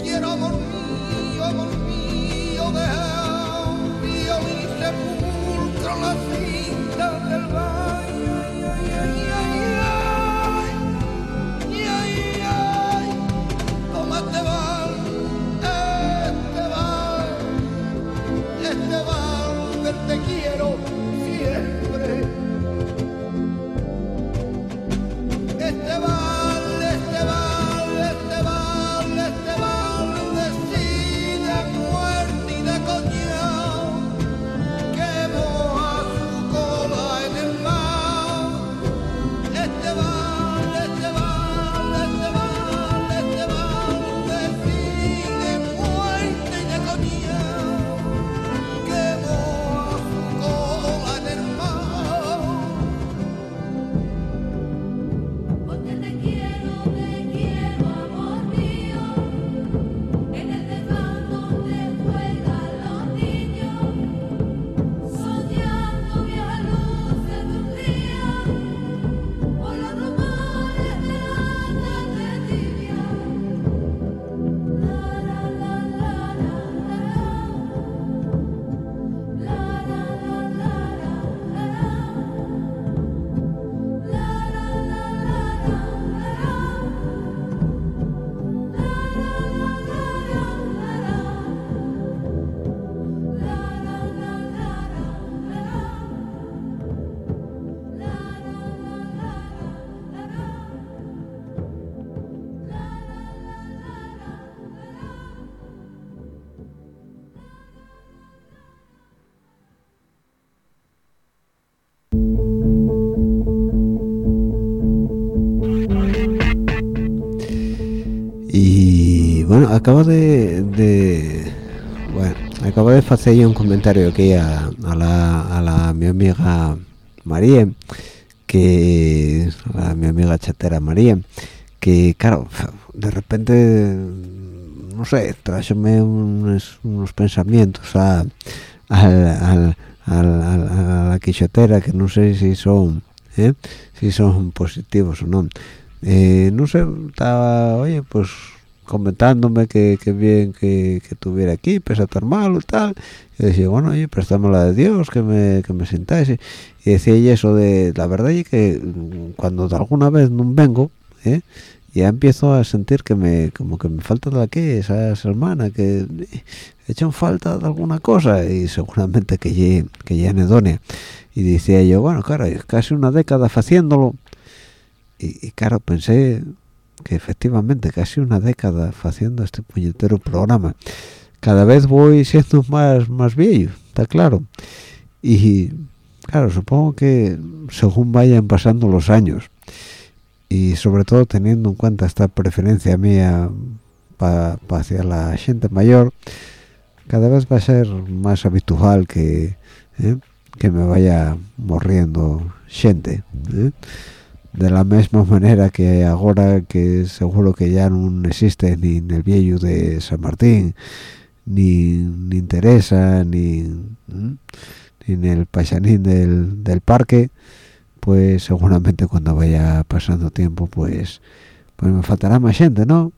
Quiero amor mío, amor mío, veao, violín y sepulcro, las cintas del vaho. Acabo de, de bueno acabo de hacer un comentario aquí a, a la, a la mi amiga María que a mi amiga chatera María que claro de repente no sé trájome unos, unos pensamientos a, al- a la quixotera que no sé si son ¿eh? si son positivos o no Eh, no sé estaba oye pues comentándome que, que bien que, que tuviera aquí pese a malo y tal. Y decía bueno oye préstamela de Dios que me que me sintáis y, decía ella eso de la verdad y que mm, cuando alguna vez no vengo ¿eh? ya empiezo a sentir que me como que me falta de aquí esa semana que echan falta de alguna cosa y seguramente que ya que ya anedonia y decía yo bueno claro es casi una década haciéndolo y, y claro pensé que efectivamente casi una década haciendo este puñetero programa cada vez voy siendo más más viejo está claro y claro supongo que según vayan pasando los años y sobre todo teniendo en cuenta esta preferencia mía pa, pa hacia la gente mayor cada vez va a ser más habitual que ¿eh? que me vaya morriendo gente ¿eh? De la misma manera que ahora que seguro que ya no existe ni en el viejo de San Martín ni, ni Teresa ni, ni en el paisanín del, del parque pues seguramente cuando vaya pasando tiempo pues pues me faltará más gente ¿no?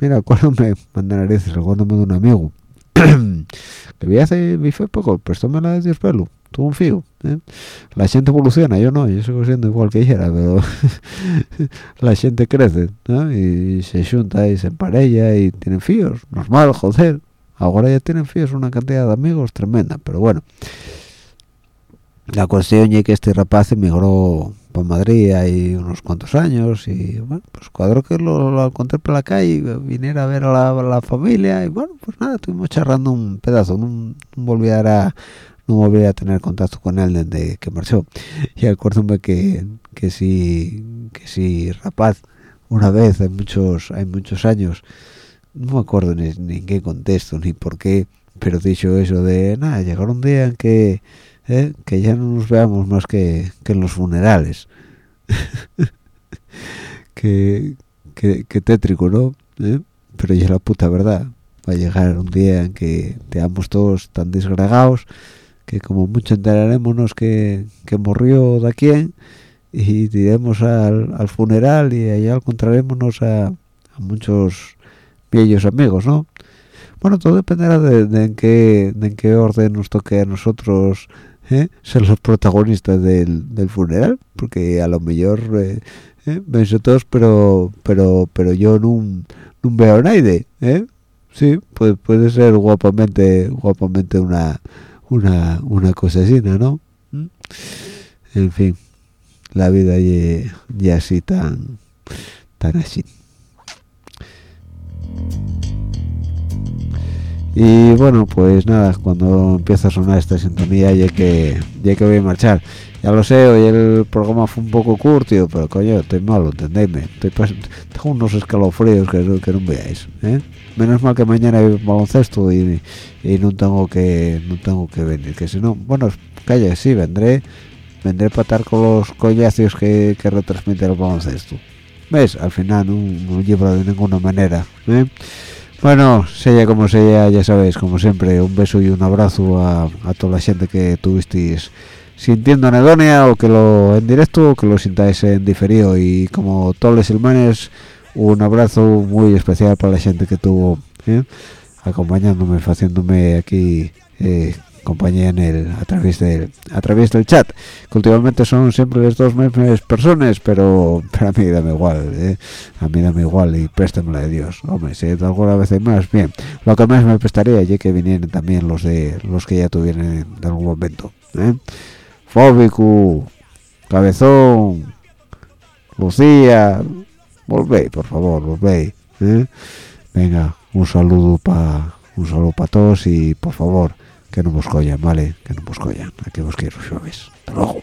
Mira acuérdame manda narices acuérdame de un amigo *clears throat* que vi hace vi fue poco prestóme la de Dios pelo tuvo un fío ¿eh? la gente evoluciona yo no yo sigo siendo igual que ella pero *laughs* la gente crece ¿no? y se junta y se emparella y tienen fíos normal joder ahora ya tienen fíos una cantidad de amigos tremenda pero bueno la cuestión es que este rapaz emigró para Madrid hay unos cuantos años y bueno pues cuadro que lo, encontré por la calle viniera a ver a la, familia y bueno pues nada estuvimos charlando un pedazo no, no volví a no volví a tener contacto con él desde que marchó y acuérdome que que sí que sí rapaz una vez hay muchos hay muchos años no me acuerdo ni, ni en qué contexto ni por qué pero dicho eso de nada llegar un día en que ¿eh? que ya no nos veamos más que, que en los funerales *laughs* que, que, tétrico ¿no? ¿Eh? pero ya la puta verdad va a llegar un día en que teamos todos tan desgragados que como mucho enterarémonos que, que murió de quién y iremos al, al funeral y allá encontrarémonos a, a muchos viejos amigos ¿no? bueno todo dependerá de, de en qué de en qué orden nos toque a nosotros ¿eh? ser los protagonistas del, del funeral porque a lo mejor eh, ¿eh? todos pero pero pero yo no, veo a nadie ¿eh? sí pues puede ser guapamente guapamente una una una cosa así ¿no? ¿Mm? en fin la vida y, y así tan tan así y bueno pues nada cuando empieza a sonar esta sintonía ya que ya que voy a marchar ya lo sé hoy el programa fue un poco curto pero coño estoy malo entendedme estoy tengo unos escalofríos que, que no veáis ¿eh? menos mal que mañana hay baloncesto y, y no tengo que no tengo que venir que si no bueno calla sí vendré vendré para estar con los collacios que, que retransmite el baloncesto ves al final no, no llevo de ninguna manera ¿eh? Bueno, sea como sea, ya sabéis, como siempre, un beso y un abrazo a, a toda la gente que tuvisteis sintiendo anedonia o que lo en directo o que lo sintáis en diferido y como todos los hermanos un abrazo muy especial para la gente que tuvo ¿eh? acompañándome, haciéndome aquí eh, compañía en el a través del a través del chat que últimamente son siempre las dos mismas personas pero, pero a mí dame igual ¿eh? a mí dame igual y préstamela de Dios hombre si alguna vez más bien lo que más me prestaría ya que vinieran también los de los que ya tuvieran en algún momento ¿eh? Fóbico Cabezón Lucía volvéis por favor volvéis ¿eh? venga un saludo para un saludo para todos y por favor que no vos ¿vale? Que no vos. Aquí vos quiero, sabes. Hasta luego.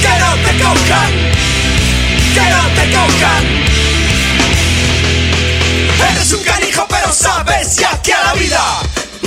Que no te cojan. Que no te cojan. Eres un canijo pero sabes ya que a la vida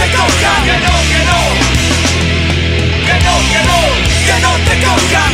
Que no, que no. Que no, que no. Que no te cojan.